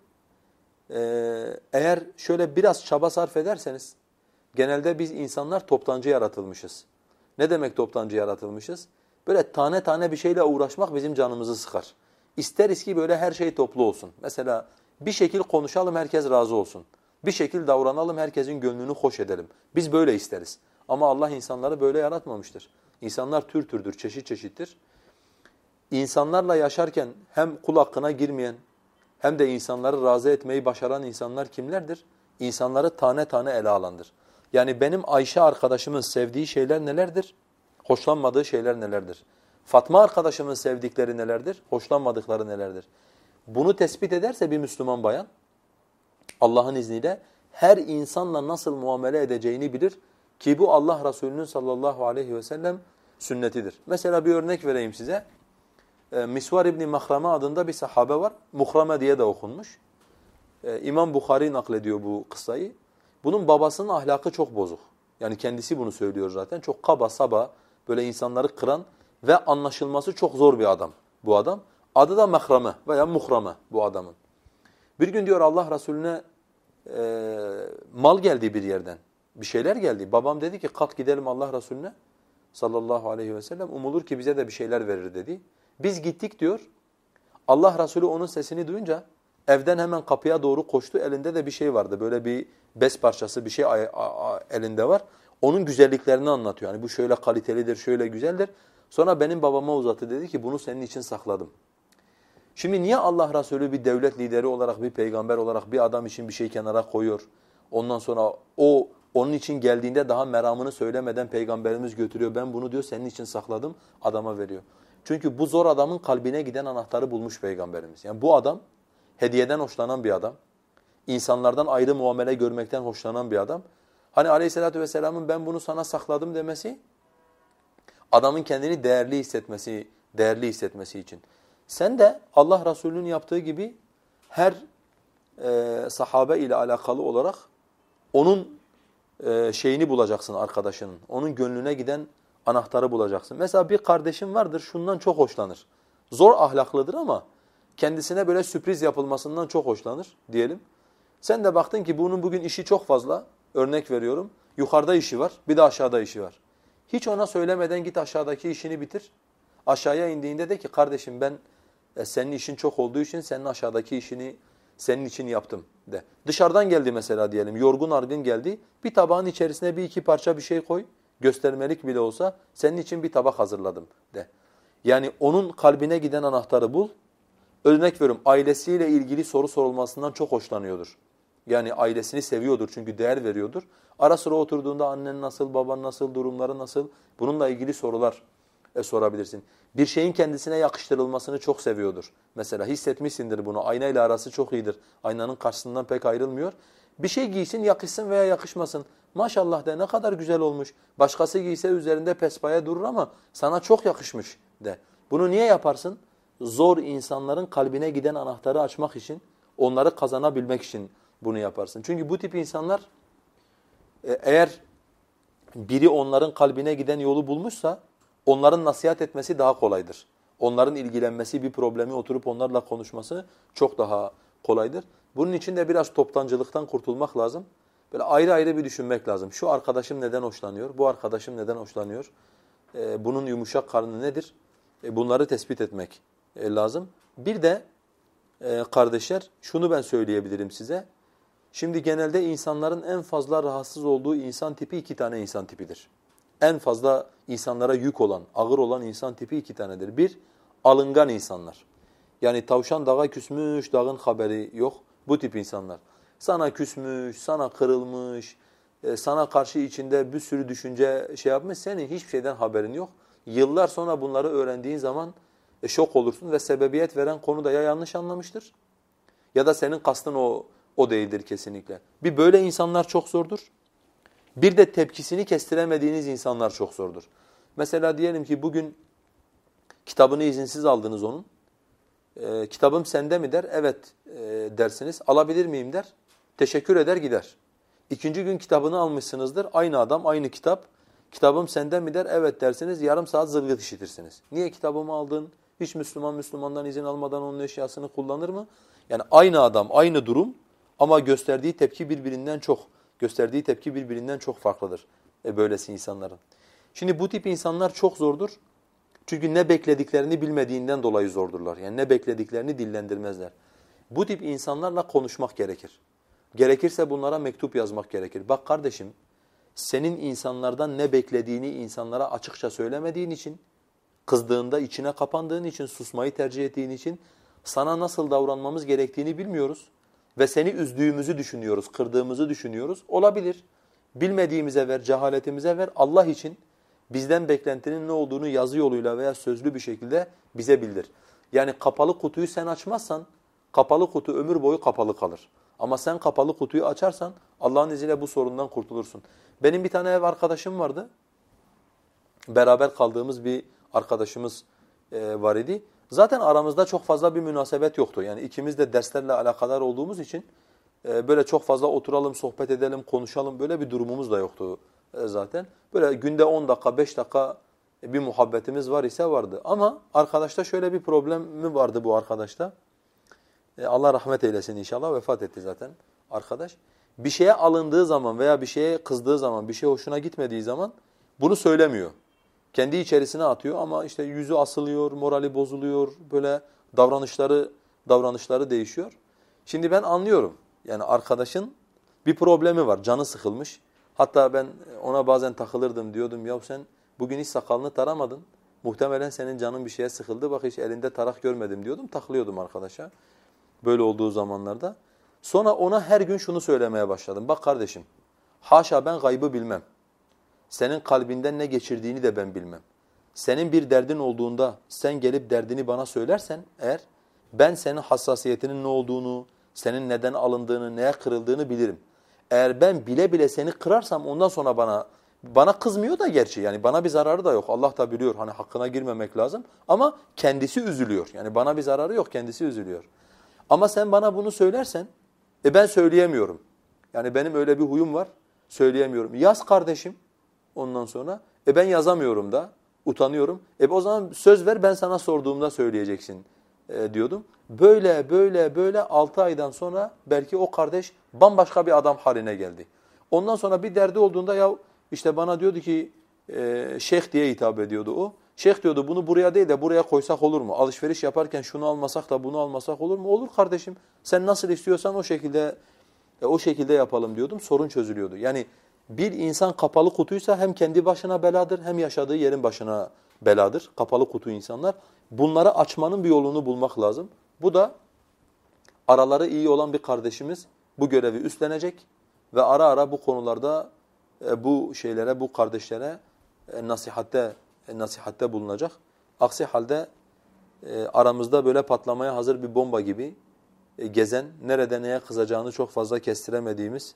e, eğer şöyle biraz çaba sarf ederseniz genelde biz insanlar toptancı yaratılmışız. Ne demek toptancı yaratılmışız? Böyle tane tane bir şeyle uğraşmak bizim canımızı sıkar. İsteriz ki böyle her şey toplu olsun. Mesela bir şekil konuşalım herkes razı olsun. Bir şekil davranalım herkesin gönlünü hoş edelim. Biz böyle isteriz. Ama Allah insanları böyle yaratmamıştır. İnsanlar tür türdür, çeşit çeşittir. İnsanlarla yaşarken hem kul hakkına girmeyen hem de insanları razı etmeyi başaran insanlar kimlerdir? İnsanları tane tane ele alandır. Yani benim Ayşe arkadaşımın sevdiği şeyler nelerdir? Hoşlanmadığı şeyler nelerdir? Fatma arkadaşımın sevdikleri nelerdir? Hoşlanmadıkları nelerdir? Bunu tespit ederse bir Müslüman bayan Allah'ın izniyle her insanla nasıl muamele edeceğini bilir ki bu Allah Resulü'nün sallallahu aleyhi ve sellem sünnetidir. Mesela bir örnek vereyim size. Ee, Misvar İbni Mahrame adında bir sahabe var. Muhrame diye de okunmuş. Ee, İmam Bukhari naklediyor bu kıssayı. Bunun babasının ahlakı çok bozuk. Yani kendisi bunu söylüyor zaten. Çok kaba saba böyle insanları kıran ve anlaşılması çok zor bir adam bu adam. Adı da Mahrame veya Muhrame bu adamın. Bir gün diyor Allah Resulüne e, mal geldi bir yerden. Bir şeyler geldi. Babam dedi ki kalk gidelim Allah Resulüne sallallahu aleyhi ve sellem. Umulur ki bize de bir şeyler verir dedi. Biz gittik diyor. Allah Resulü onun sesini duyunca evden hemen kapıya doğru koştu. Elinde de bir şey vardı. Böyle bir bez parçası bir şey elinde var. Onun güzelliklerini anlatıyor. Yani bu şöyle kalitelidir, şöyle güzeldir. Sonra benim babama uzattı dedi ki bunu senin için sakladım. Şimdi niye Allah Resulü bir devlet lideri olarak, bir peygamber olarak bir adam için bir şey kenara koyuyor? Ondan sonra o onun için geldiğinde daha meramını söylemeden peygamberimiz götürüyor. Ben bunu diyor senin için sakladım, adama veriyor. Çünkü bu zor adamın kalbine giden anahtarı bulmuş peygamberimiz. Yani bu adam hediyeden hoşlanan bir adam. insanlardan ayrı muamele görmekten hoşlanan bir adam. Hani aleyhissalatü vesselamın ben bunu sana sakladım demesi adamın kendini değerli hissetmesi, değerli hissetmesi için. Sen de Allah Resulü'nün yaptığı gibi her e, sahabe ile alakalı olarak onun e, şeyini bulacaksın arkadaşının. Onun gönlüne giden anahtarı bulacaksın. Mesela bir kardeşin vardır şundan çok hoşlanır. Zor ahlaklıdır ama kendisine böyle sürpriz yapılmasından çok hoşlanır diyelim. Sen de baktın ki bunun bugün işi çok fazla. Örnek veriyorum. Yukarıda işi var, bir de aşağıda işi var. Hiç ona söylemeden git aşağıdaki işini bitir. Aşağıya indiğinde de ki kardeşim ben e, senin işin çok olduğu için senin aşağıdaki işini senin için yaptım de. Dışarıdan geldi mesela diyelim yorgun argın geldi. Bir tabağın içerisine bir iki parça bir şey koy. Göstermelik bile olsa senin için bir tabak hazırladım de. Yani onun kalbine giden anahtarı bul. Örnek veriyorum ailesiyle ilgili soru sorulmasından çok hoşlanıyordur. Yani ailesini seviyordur çünkü değer veriyordur. Ara sıra oturduğunda annen nasıl, baban nasıl, durumları nasıl bununla ilgili sorular e, sorabilirsin. Bir şeyin kendisine yakıştırılmasını çok seviyordur. Mesela hissetmişsindir bunu. Aynayla arası çok iyidir. Aynanın karşısından pek ayrılmıyor. Bir şey giysin yakışsın veya yakışmasın. Maşallah de ne kadar güzel olmuş. Başkası giyse üzerinde pespaya durur ama sana çok yakışmış de. Bunu niye yaparsın? Zor insanların kalbine giden anahtarı açmak için, onları kazanabilmek için bunu yaparsın. Çünkü bu tip insanlar e, eğer biri onların kalbine giden yolu bulmuşsa onların nasihat etmesi daha kolaydır. Onların ilgilenmesi, bir problemi oturup onlarla konuşması çok daha kolaydır. Bunun için de biraz toptancılıktan kurtulmak lazım. Böyle ayrı ayrı bir düşünmek lazım. Şu arkadaşım neden hoşlanıyor, bu arkadaşım neden hoşlanıyor, ee, bunun yumuşak karnı nedir? E, bunları tespit etmek e, lazım. Bir de e, kardeşler şunu ben söyleyebilirim size. Şimdi genelde insanların en fazla rahatsız olduğu insan tipi iki tane insan tipidir. En fazla insanlara yük olan, ağır olan insan tipi iki tanedir. Bir, alıngan insanlar. Yani tavşan dağa küsmüş, dağın haberi yok. Bu tip insanlar. Sana küsmüş, sana kırılmış, e, sana karşı içinde bir sürü düşünce şey yapmış, senin hiçbir şeyden haberin yok. Yıllar sonra bunları öğrendiğin zaman e, şok olursun ve sebebiyet veren konu da ya yanlış anlamıştır ya da senin kastın o o değildir kesinlikle. Bir böyle insanlar çok zordur. Bir de tepkisini kestiremediğiniz insanlar çok zordur. Mesela diyelim ki bugün kitabını izinsiz aldınız onun. E, kitabım sende mi der? Evet e, dersiniz. Alabilir miyim der. Teşekkür eder gider. İkinci gün kitabını almışsınızdır. Aynı adam, aynı kitap. Kitabım sende mi der? Evet dersiniz. Yarım saat zırgıt işitirsiniz. Niye kitabımı aldın? Hiç Müslüman Müslümandan izin almadan onun eşyasını kullanır mı? Yani aynı adam, aynı durum ama gösterdiği tepki birbirinden çok, gösterdiği tepki birbirinden çok farklıdır e böylesi insanların. Şimdi bu tip insanlar çok zordur. Çünkü ne beklediklerini bilmediğinden dolayı zordurlar. Yani ne beklediklerini dillendirmezler. Bu tip insanlarla konuşmak gerekir. Gerekirse bunlara mektup yazmak gerekir. Bak kardeşim, senin insanlardan ne beklediğini insanlara açıkça söylemediğin için, kızdığında içine kapandığın için, susmayı tercih ettiğin için sana nasıl davranmamız gerektiğini bilmiyoruz. Ve seni üzdüğümüzü düşünüyoruz, kırdığımızı düşünüyoruz. Olabilir. Bilmediğimize ver, cehaletimize ver. Allah için bizden beklentinin ne olduğunu yazı yoluyla veya sözlü bir şekilde bize bildir. Yani kapalı kutuyu sen açmazsan, kapalı kutu ömür boyu kapalı kalır. Ama sen kapalı kutuyu açarsan Allah'ın izniyle bu sorundan kurtulursun. Benim bir tane ev arkadaşım vardı. Beraber kaldığımız bir arkadaşımız e, var idi. Zaten aramızda çok fazla bir münasebet yoktu. Yani ikimiz de derslerle alakadar olduğumuz için e, böyle çok fazla oturalım, sohbet edelim, konuşalım böyle bir durumumuz da yoktu zaten. Böyle günde 10 dakika, 5 dakika bir muhabbetimiz var ise vardı. Ama arkadaşta şöyle bir problemi vardı bu arkadaşta. E, Allah rahmet eylesin inşallah vefat etti zaten arkadaş. Bir şeye alındığı zaman veya bir şeye kızdığı zaman, bir şey hoşuna gitmediği zaman bunu söylemiyor. Kendi içerisine atıyor ama işte yüzü asılıyor, morali bozuluyor, böyle davranışları davranışları değişiyor. Şimdi ben anlıyorum. Yani arkadaşın bir problemi var, canı sıkılmış. Hatta ben ona bazen takılırdım diyordum ya sen bugün hiç sakalını taramadın. Muhtemelen senin canın bir şeye sıkıldı. Bak hiç elinde tarak görmedim diyordum. Takılıyordum arkadaşa. Böyle olduğu zamanlarda. Sonra ona her gün şunu söylemeye başladım. Bak kardeşim, haşa ben gaybı bilmem. Senin kalbinden ne geçirdiğini de ben bilmem. Senin bir derdin olduğunda sen gelip derdini bana söylersen eğer ben senin hassasiyetinin ne olduğunu, senin neden alındığını, neye kırıldığını bilirim. Eğer ben bile bile seni kırarsam ondan sonra bana bana kızmıyor da gerçi yani bana bir zararı da yok. Allah da biliyor hani hakkına girmemek lazım ama kendisi üzülüyor. Yani bana bir zararı yok kendisi üzülüyor. Ama sen bana bunu söylersen e ben söyleyemiyorum. Yani benim öyle bir huyum var söyleyemiyorum. Yaz kardeşim ondan sonra. E ben yazamıyorum da utanıyorum. E o zaman söz ver ben sana sorduğumda söyleyeceksin e, diyordum. Böyle böyle böyle 6 aydan sonra belki o kardeş bambaşka bir adam haline geldi. Ondan sonra bir derdi olduğunda ya işte bana diyordu ki e, şeyh diye hitap ediyordu o. Şeyh diyordu bunu buraya değil de buraya koysak olur mu? Alışveriş yaparken şunu almasak da bunu almasak olur mu? Olur kardeşim. Sen nasıl istiyorsan o şekilde e, o şekilde yapalım diyordum. Sorun çözülüyordu. Yani bir insan kapalı kutuysa hem kendi başına beladır hem yaşadığı yerin başına beladır. Kapalı kutu insanlar. Bunları açmanın bir yolunu bulmak lazım. Bu da araları iyi olan bir kardeşimiz bu görevi üstlenecek ve ara ara bu konularda e, bu şeylere, bu kardeşlere e, nasihatte e, nasihatte bulunacak. Aksi halde aramızda böyle patlamaya hazır bir bomba gibi gezen, nerede neye kızacağını çok fazla kestiremediğimiz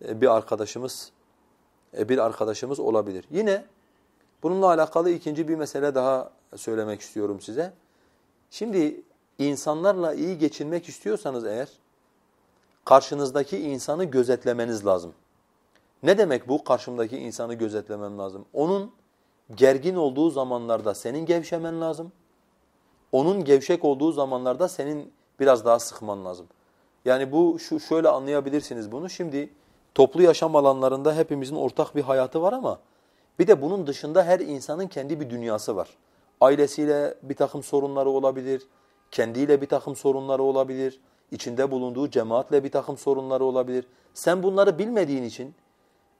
bir arkadaşımız bir arkadaşımız olabilir. Yine bununla alakalı ikinci bir mesele daha söylemek istiyorum size. Şimdi insanlarla iyi geçinmek istiyorsanız eğer karşınızdaki insanı gözetlemeniz lazım. Ne demek bu karşımdaki insanı gözetlemem lazım? Onun gergin olduğu zamanlarda senin gevşemen lazım. Onun gevşek olduğu zamanlarda senin biraz daha sıkman lazım. Yani bu şu şöyle anlayabilirsiniz bunu. Şimdi toplu yaşam alanlarında hepimizin ortak bir hayatı var ama bir de bunun dışında her insanın kendi bir dünyası var. Ailesiyle bir takım sorunları olabilir, kendiyle bir takım sorunları olabilir, içinde bulunduğu cemaatle bir takım sorunları olabilir. Sen bunları bilmediğin için,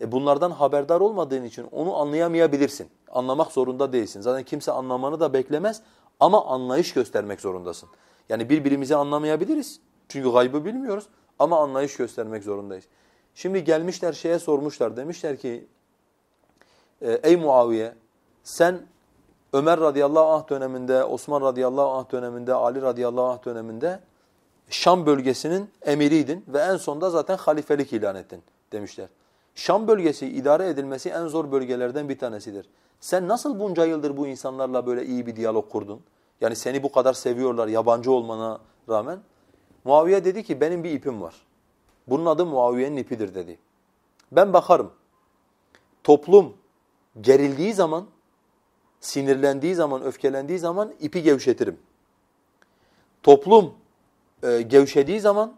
e bunlardan haberdar olmadığın için onu anlayamayabilirsin. Anlamak zorunda değilsin. Zaten kimse anlamanı da beklemez ama anlayış göstermek zorundasın. Yani birbirimizi anlamayabiliriz. Çünkü gaybı bilmiyoruz ama anlayış göstermek zorundayız. Şimdi gelmişler şeye sormuşlar. Demişler ki e, ey Muaviye sen Ömer radıyallahu anh döneminde, Osman radıyallahu anh döneminde, Ali radıyallahu anh döneminde Şam bölgesinin emiriydin ve en sonda zaten halifelik ilan ettin demişler. Şam bölgesi idare edilmesi en zor bölgelerden bir tanesidir. Sen nasıl bunca yıldır bu insanlarla böyle iyi bir diyalog kurdun? Yani seni bu kadar seviyorlar yabancı olmana rağmen. Muaviye dedi ki benim bir ipim var. Bunun adı Muaviye'nin ipidir dedi. Ben bakarım. Toplum gerildiği zaman, sinirlendiği zaman, öfkelendiği zaman ipi gevşetirim. Toplum e, gevşediği zaman,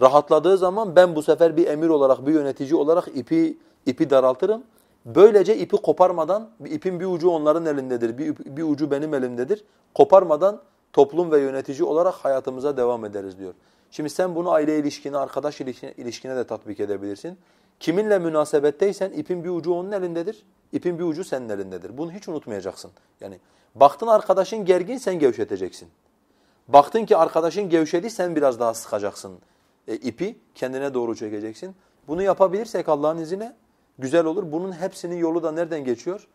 rahatladığı zaman ben bu sefer bir emir olarak, bir yönetici olarak ipi ipi daraltırım. Böylece ipi koparmadan, ipin bir ucu onların elindedir, bir, bir ucu benim elimdedir. Koparmadan toplum ve yönetici olarak hayatımıza devam ederiz diyor. Şimdi sen bunu aile ilişkine, arkadaş ilişkine, ilişkine de tatbik edebilirsin. Kiminle münasebetteysen ipin bir ucu onun elindedir, ipin bir ucu senin elindedir. Bunu hiç unutmayacaksın. Yani baktın arkadaşın gergin sen gevşeteceksin. Baktın ki arkadaşın gevşedi sen biraz daha sıkacaksın e, ipi kendine doğru çekeceksin. Bunu yapabilirsek Allah'ın izniyle güzel olur. Bunun hepsinin yolu da nereden geçiyor?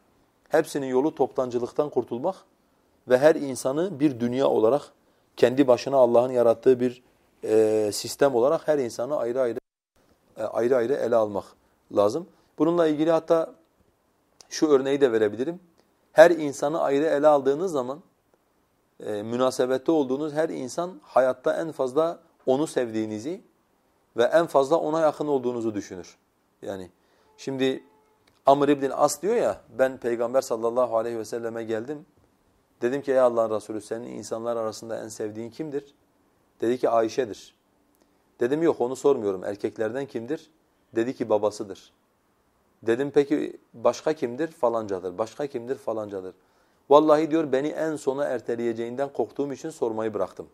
Hepsinin yolu toptancılıktan kurtulmak ve her insanı bir dünya olarak kendi başına Allah'ın yarattığı bir e, sistem olarak her insanı ayrı ayrı ayrı ayrı ele almak lazım. Bununla ilgili hatta şu örneği de verebilirim. Her insanı ayrı ele aldığınız zaman e, münasebette olduğunuz her insan hayatta en fazla onu sevdiğinizi ve en fazla ona yakın olduğunuzu düşünür. Yani şimdi Amr ibn As diyor ya ben Peygamber sallallahu aleyhi ve selleme geldim. Dedim ki ey Allah'ın Resulü senin insanlar arasında en sevdiğin kimdir? Dedi ki Ayşe'dir. Dedim yok onu sormuyorum. Erkeklerden kimdir? Dedi ki babasıdır. Dedim peki başka kimdir? Falancadır. Başka kimdir? Falancadır. Vallahi diyor beni en sona erteleyeceğinden korktuğum için sormayı bıraktım.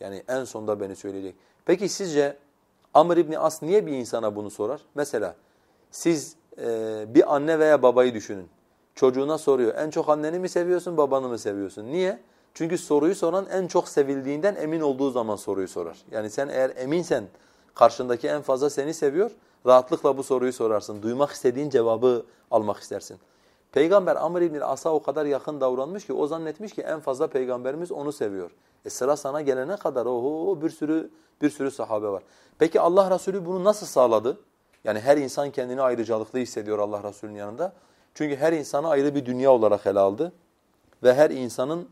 Yani en sonda beni söyleyecek. Peki sizce Amr İbni As niye bir insana bunu sorar? Mesela siz e, bir anne veya babayı düşünün. Çocuğuna soruyor. En çok anneni mi seviyorsun, babanı mı seviyorsun? Niye? Çünkü soruyu soran en çok sevildiğinden emin olduğu zaman soruyu sorar. Yani sen eğer eminsen karşındaki en fazla seni seviyor, rahatlıkla bu soruyu sorarsın. Duymak istediğin cevabı almak istersin. Peygamber Amr İbni As'a o kadar yakın davranmış ki o zannetmiş ki en fazla peygamberimiz onu seviyor. E sıra sana gelene kadar oho bir sürü bir sürü sahabe var. Peki Allah Resulü bunu nasıl sağladı? Yani her insan kendini ayrıcalıklı hissediyor Allah Resulü'nün yanında. Çünkü her insanı ayrı bir dünya olarak ele aldı ve her insanın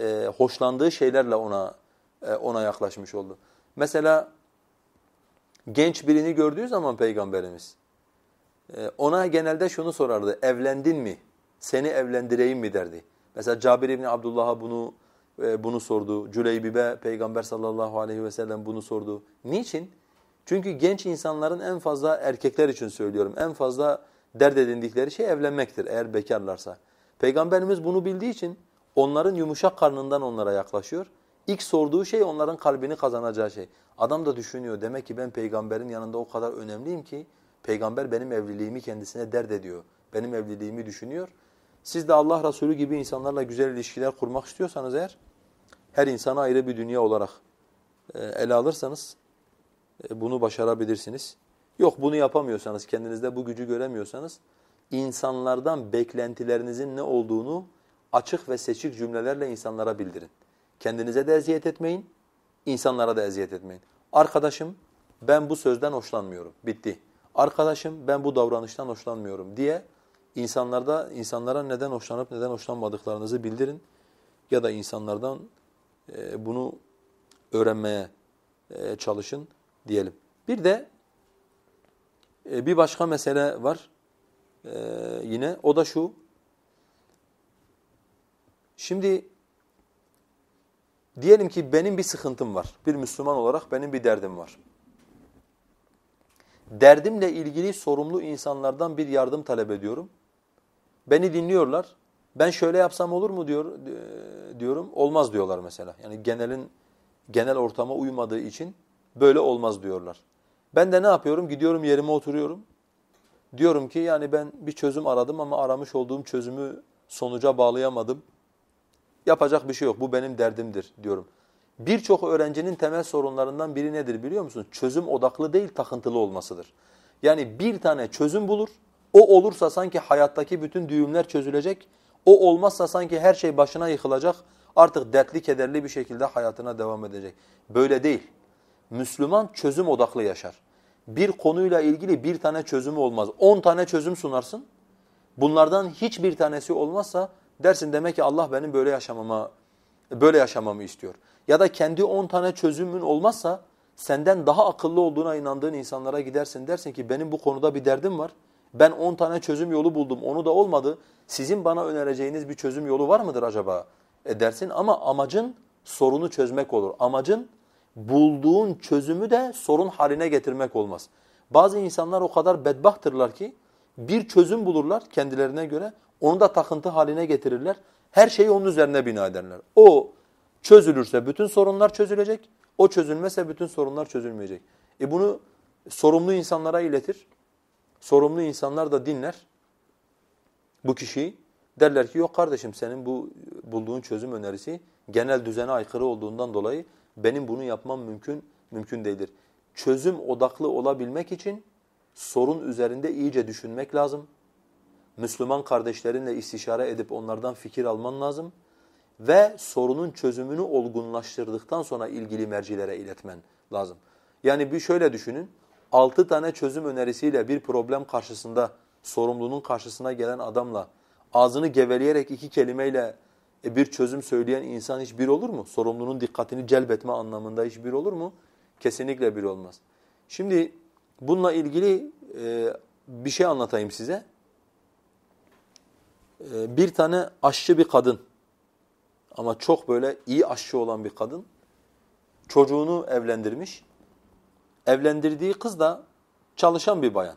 e, hoşlandığı şeylerle ona e, ona yaklaşmış oldu. Mesela genç birini gördüğü zaman peygamberimiz e, ona genelde şunu sorardı. Evlendin mi? Seni evlendireyim mi derdi. Mesela Cabir İbni Abdullah'a bunu e, bunu sordu. Cüleybibe Peygamber sallallahu aleyhi ve sellem bunu sordu. Niçin? Çünkü genç insanların en fazla erkekler için söylüyorum en fazla dert edindikleri şey evlenmektir eğer bekarlarsa. Peygamberimiz bunu bildiği için onların yumuşak karnından onlara yaklaşıyor. İlk sorduğu şey onların kalbini kazanacağı şey. Adam da düşünüyor demek ki ben peygamberin yanında o kadar önemliyim ki peygamber benim evliliğimi kendisine dert ediyor. Benim evliliğimi düşünüyor. Siz de Allah Resulü gibi insanlarla güzel ilişkiler kurmak istiyorsanız eğer her insana ayrı bir dünya olarak e, ele alırsanız e, bunu başarabilirsiniz. Yok bunu yapamıyorsanız, kendinizde bu gücü göremiyorsanız insanlardan beklentilerinizin ne olduğunu açık ve seçik cümlelerle insanlara bildirin. Kendinize de eziyet etmeyin, insanlara da eziyet etmeyin. Arkadaşım ben bu sözden hoşlanmıyorum, bitti. Arkadaşım ben bu davranıştan hoşlanmıyorum diye insanlarda insanlara neden hoşlanıp neden hoşlanmadıklarınızı bildirin ya da insanlardan e, bunu öğrenmeye e, çalışın diyelim. Bir de e, bir başka mesele var yine o da şu. Şimdi diyelim ki benim bir sıkıntım var. Bir Müslüman olarak benim bir derdim var. Derdimle ilgili sorumlu insanlardan bir yardım talep ediyorum. Beni dinliyorlar. Ben şöyle yapsam olur mu diyor diyorum. Olmaz diyorlar mesela. Yani genelin genel ortama uymadığı için böyle olmaz diyorlar. Ben de ne yapıyorum? Gidiyorum yerime oturuyorum. Diyorum ki yani ben bir çözüm aradım ama aramış olduğum çözümü sonuca bağlayamadım. Yapacak bir şey yok. Bu benim derdimdir diyorum. Birçok öğrencinin temel sorunlarından biri nedir biliyor musun? Çözüm odaklı değil, takıntılı olmasıdır. Yani bir tane çözüm bulur, o olursa sanki hayattaki bütün düğümler çözülecek, o olmazsa sanki her şey başına yıkılacak, artık dertli kederli bir şekilde hayatına devam edecek. Böyle değil. Müslüman çözüm odaklı yaşar. Bir konuyla ilgili bir tane çözümü olmaz. On tane çözüm sunarsın. Bunlardan hiçbir tanesi olmazsa dersin demek ki Allah benim böyle yaşamama böyle yaşamamı istiyor. Ya da kendi on tane çözümün olmazsa senden daha akıllı olduğuna inandığın insanlara gidersin dersin ki benim bu konuda bir derdim var. Ben 10 tane çözüm yolu buldum onu da olmadı. Sizin bana önereceğiniz bir çözüm yolu var mıdır acaba? E dersin ama amacın sorunu çözmek olur. Amacın bulduğun çözümü de sorun haline getirmek olmaz. Bazı insanlar o kadar bedbahtırlar ki bir çözüm bulurlar kendilerine göre. Onu da takıntı haline getirirler. Her şeyi onun üzerine bina ederler. O çözülürse bütün sorunlar çözülecek. O çözülmezse bütün sorunlar çözülmeyecek. E bunu sorumlu insanlara iletir. Sorumlu insanlar da dinler bu kişiyi. Derler ki yok kardeşim senin bu bulduğun çözüm önerisi genel düzene aykırı olduğundan dolayı benim bunu yapmam mümkün mümkün değildir. Çözüm odaklı olabilmek için sorun üzerinde iyice düşünmek lazım. Müslüman kardeşlerinle istişare edip onlardan fikir alman lazım ve sorunun çözümünü olgunlaştırdıktan sonra ilgili mercilere iletmen lazım. Yani bir şöyle düşünün, altı tane çözüm önerisiyle bir problem karşısında, sorumlunun karşısına gelen adamla ağzını geveleyerek iki kelimeyle e, bir çözüm söyleyen insan hiç bir olur mu? Sorumlunun dikkatini celbetme anlamında hiç bir olur mu? Kesinlikle bir olmaz. Şimdi bununla ilgili e, bir şey anlatayım size. E, bir tane aşçı bir kadın ama çok böyle iyi aşçı olan bir kadın çocuğunu evlendirmiş. Evlendirdiği kız da çalışan bir bayan.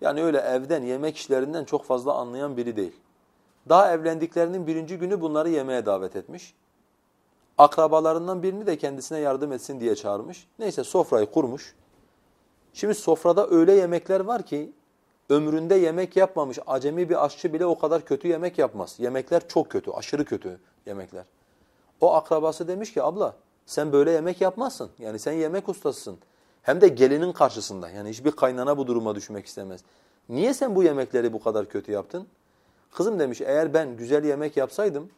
Yani öyle evden, yemek işlerinden çok fazla anlayan biri değil. Daha evlendiklerinin birinci günü bunları yemeğe davet etmiş. Akrabalarından birini de kendisine yardım etsin diye çağırmış. Neyse sofrayı kurmuş. Şimdi sofrada öyle yemekler var ki ömründe yemek yapmamış acemi bir aşçı bile o kadar kötü yemek yapmaz. Yemekler çok kötü, aşırı kötü yemekler. O akrabası demiş ki abla sen böyle yemek yapmazsın. Yani sen yemek ustasısın. Hem de gelinin karşısında. Yani hiçbir kaynana bu duruma düşmek istemez. Niye sen bu yemekleri bu kadar kötü yaptın? Kızım demiş eğer ben güzel yemek yapsaydım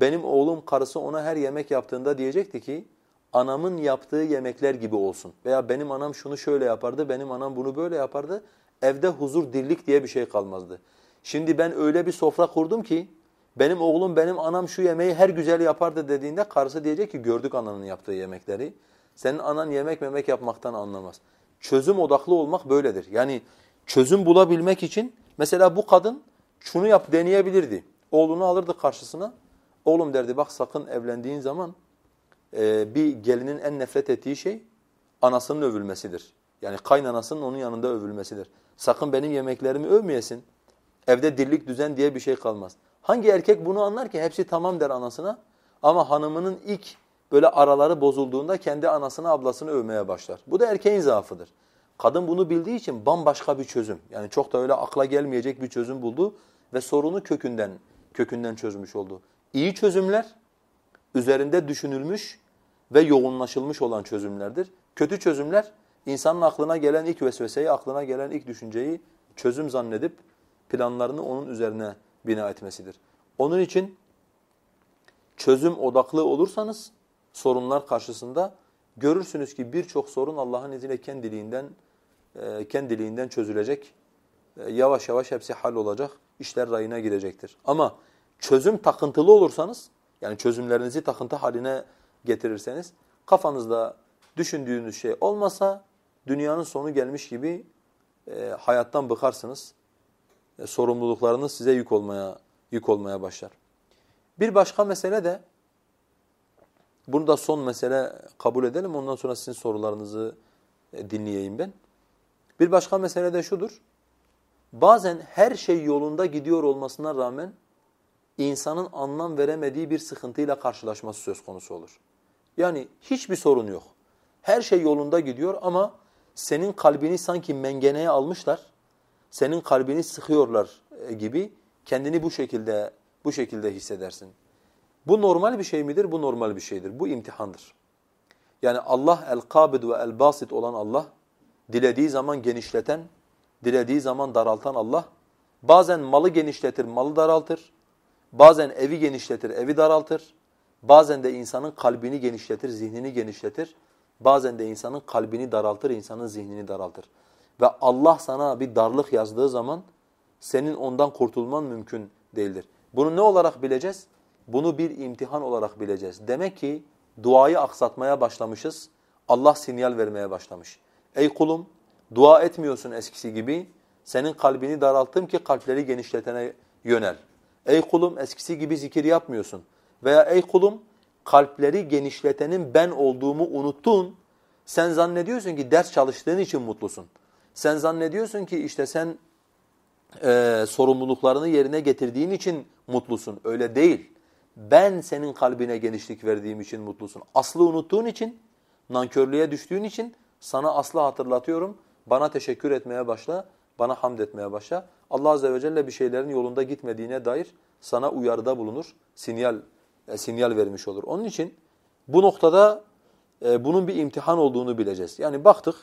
benim oğlum karısı ona her yemek yaptığında diyecekti ki anamın yaptığı yemekler gibi olsun. Veya benim anam şunu şöyle yapardı, benim anam bunu böyle yapardı. Evde huzur, dirlik diye bir şey kalmazdı. Şimdi ben öyle bir sofra kurdum ki benim oğlum, benim anam şu yemeği her güzel yapardı dediğinde karısı diyecek ki gördük ananın yaptığı yemekleri. Senin anan yemek memek yapmaktan anlamaz. Çözüm odaklı olmak böyledir. Yani çözüm bulabilmek için mesela bu kadın şunu yap deneyebilirdi. Oğlunu alırdı karşısına. Oğlum derdi bak sakın evlendiğin zaman e, bir gelinin en nefret ettiği şey anasının övülmesidir. Yani kaynanasının onun yanında övülmesidir. Sakın benim yemeklerimi övmeyesin. Evde dirlik düzen diye bir şey kalmaz. Hangi erkek bunu anlar ki hepsi tamam der anasına ama hanımının ilk böyle araları bozulduğunda kendi anasını ablasını övmeye başlar. Bu da erkeğin zaafıdır. Kadın bunu bildiği için bambaşka bir çözüm. Yani çok da öyle akla gelmeyecek bir çözüm buldu ve sorunu kökünden kökünden çözmüş oldu. İyi çözümler üzerinde düşünülmüş ve yoğunlaşılmış olan çözümlerdir. Kötü çözümler insanın aklına gelen ilk vesveseyi, aklına gelen ilk düşünceyi çözüm zannedip planlarını onun üzerine bina etmesidir. Onun için çözüm odaklı olursanız sorunlar karşısında görürsünüz ki birçok sorun Allah'ın izniyle kendiliğinden e, kendiliğinden çözülecek. E, yavaş yavaş hepsi hal olacak. işler rayına girecektir. Ama çözüm takıntılı olursanız yani çözümlerinizi takıntı haline getirirseniz kafanızda düşündüğünüz şey olmasa dünyanın sonu gelmiş gibi e, hayattan bıkarsınız. E, sorumluluklarınız size yük olmaya yük olmaya başlar. Bir başka mesele de bunu da son mesele kabul edelim. Ondan sonra sizin sorularınızı e, dinleyeyim ben. Bir başka mesele de şudur. Bazen her şey yolunda gidiyor olmasına rağmen insanın anlam veremediği bir sıkıntıyla karşılaşması söz konusu olur. Yani hiçbir sorun yok. Her şey yolunda gidiyor ama senin kalbini sanki mengeneye almışlar. Senin kalbini sıkıyorlar e, gibi kendini bu şekilde bu şekilde hissedersin. Bu normal bir şey midir? Bu normal bir şeydir. Bu imtihandır. Yani Allah el-kabid ve el-basit olan Allah, dilediği zaman genişleten, dilediği zaman daraltan Allah, bazen malı genişletir, malı daraltır, bazen evi genişletir, evi daraltır, bazen de insanın kalbini genişletir, zihnini genişletir, bazen de insanın kalbini daraltır, insanın zihnini daraltır. Ve Allah sana bir darlık yazdığı zaman senin ondan kurtulman mümkün değildir. Bunu ne olarak bileceğiz? Bunu bir imtihan olarak bileceğiz. Demek ki duayı aksatmaya başlamışız. Allah sinyal vermeye başlamış. Ey kulum dua etmiyorsun eskisi gibi. Senin kalbini daralttım ki kalpleri genişletene yönel. Ey kulum eskisi gibi zikir yapmıyorsun. Veya ey kulum kalpleri genişletenin ben olduğumu unuttun. Sen zannediyorsun ki ders çalıştığın için mutlusun. Sen zannediyorsun ki işte sen e, sorumluluklarını yerine getirdiğin için mutlusun. Öyle değil. Ben senin kalbine genişlik verdiğim için mutlusun. Aslı unuttuğun için, nankörlüğe düştüğün için sana aslı hatırlatıyorum. Bana teşekkür etmeye başla, bana hamd etmeye başla. Allah azze ve celle bir şeylerin yolunda gitmediğine dair sana uyarıda bulunur, sinyal e, sinyal vermiş olur. Onun için bu noktada e, bunun bir imtihan olduğunu bileceğiz. Yani baktık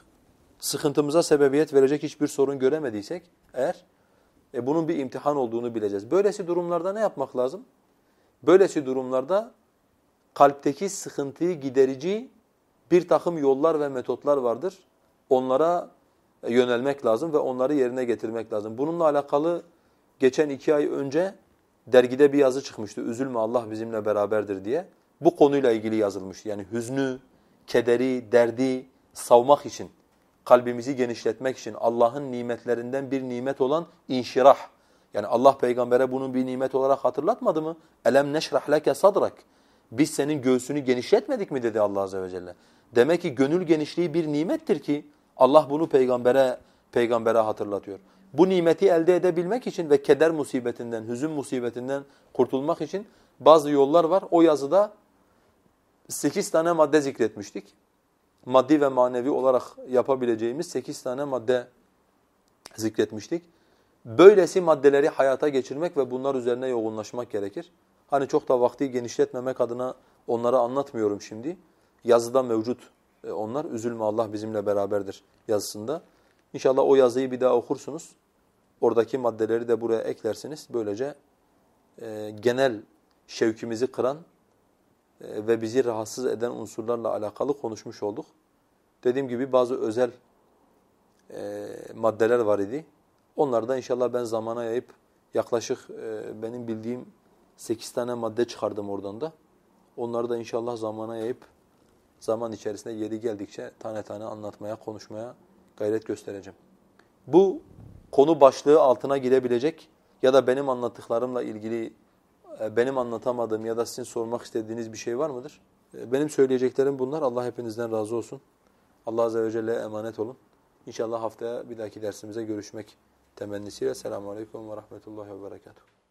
sıkıntımıza sebebiyet verecek hiçbir sorun göremediysek eğer e, bunun bir imtihan olduğunu bileceğiz. Böylesi durumlarda ne yapmak lazım? Böylesi durumlarda kalpteki sıkıntıyı giderici bir takım yollar ve metotlar vardır. Onlara e, yönelmek lazım ve onları yerine getirmek lazım. Bununla alakalı geçen iki ay önce dergide bir yazı çıkmıştı. Üzülme Allah bizimle beraberdir diye. Bu konuyla ilgili yazılmıştı. Yani hüznü, kederi, derdi savmak için, kalbimizi genişletmek için Allah'ın nimetlerinden bir nimet olan inşirah. Yani Allah peygambere bunun bir nimet olarak hatırlatmadı mı? Elem neşrah leke sadrak. Biz senin göğsünü genişletmedik mi dedi Allah azze ve celle. Demek ki gönül genişliği bir nimettir ki Allah bunu peygambere peygambere hatırlatıyor. Bu nimeti elde edebilmek için ve keder musibetinden, hüzün musibetinden kurtulmak için bazı yollar var. O yazıda 8 tane madde zikretmiştik. Maddi ve manevi olarak yapabileceğimiz 8 tane madde zikretmiştik. Böylesi maddeleri hayata geçirmek ve bunlar üzerine yoğunlaşmak gerekir. Hani çok da vakti genişletmemek adına onları anlatmıyorum şimdi. Yazıda mevcut e, onlar. Üzülme Allah bizimle beraberdir yazısında. İnşallah o yazıyı bir daha okursunuz. Oradaki maddeleri de buraya eklersiniz. Böylece e, genel şevkimizi kıran e, ve bizi rahatsız eden unsurlarla alakalı konuşmuş olduk. Dediğim gibi bazı özel e, maddeler var idi. Onları da inşallah ben zamana yayıp yaklaşık e, benim bildiğim 8 tane madde çıkardım oradan da. Onları da inşallah zamana yayıp zaman içerisinde yeri geldikçe tane tane anlatmaya, konuşmaya gayret göstereceğim. Bu konu başlığı altına girebilecek ya da benim anlattıklarımla ilgili e, benim anlatamadığım ya da sizin sormak istediğiniz bir şey var mıdır? E, benim söyleyeceklerim bunlar. Allah hepinizden razı olsun. Allah Azze ve Celle'ye emanet olun. İnşallah haftaya bir dahaki dersimize görüşmek temennisiyle. Selamun Aleyküm ve Rahmetullahi ve Berekatuhu.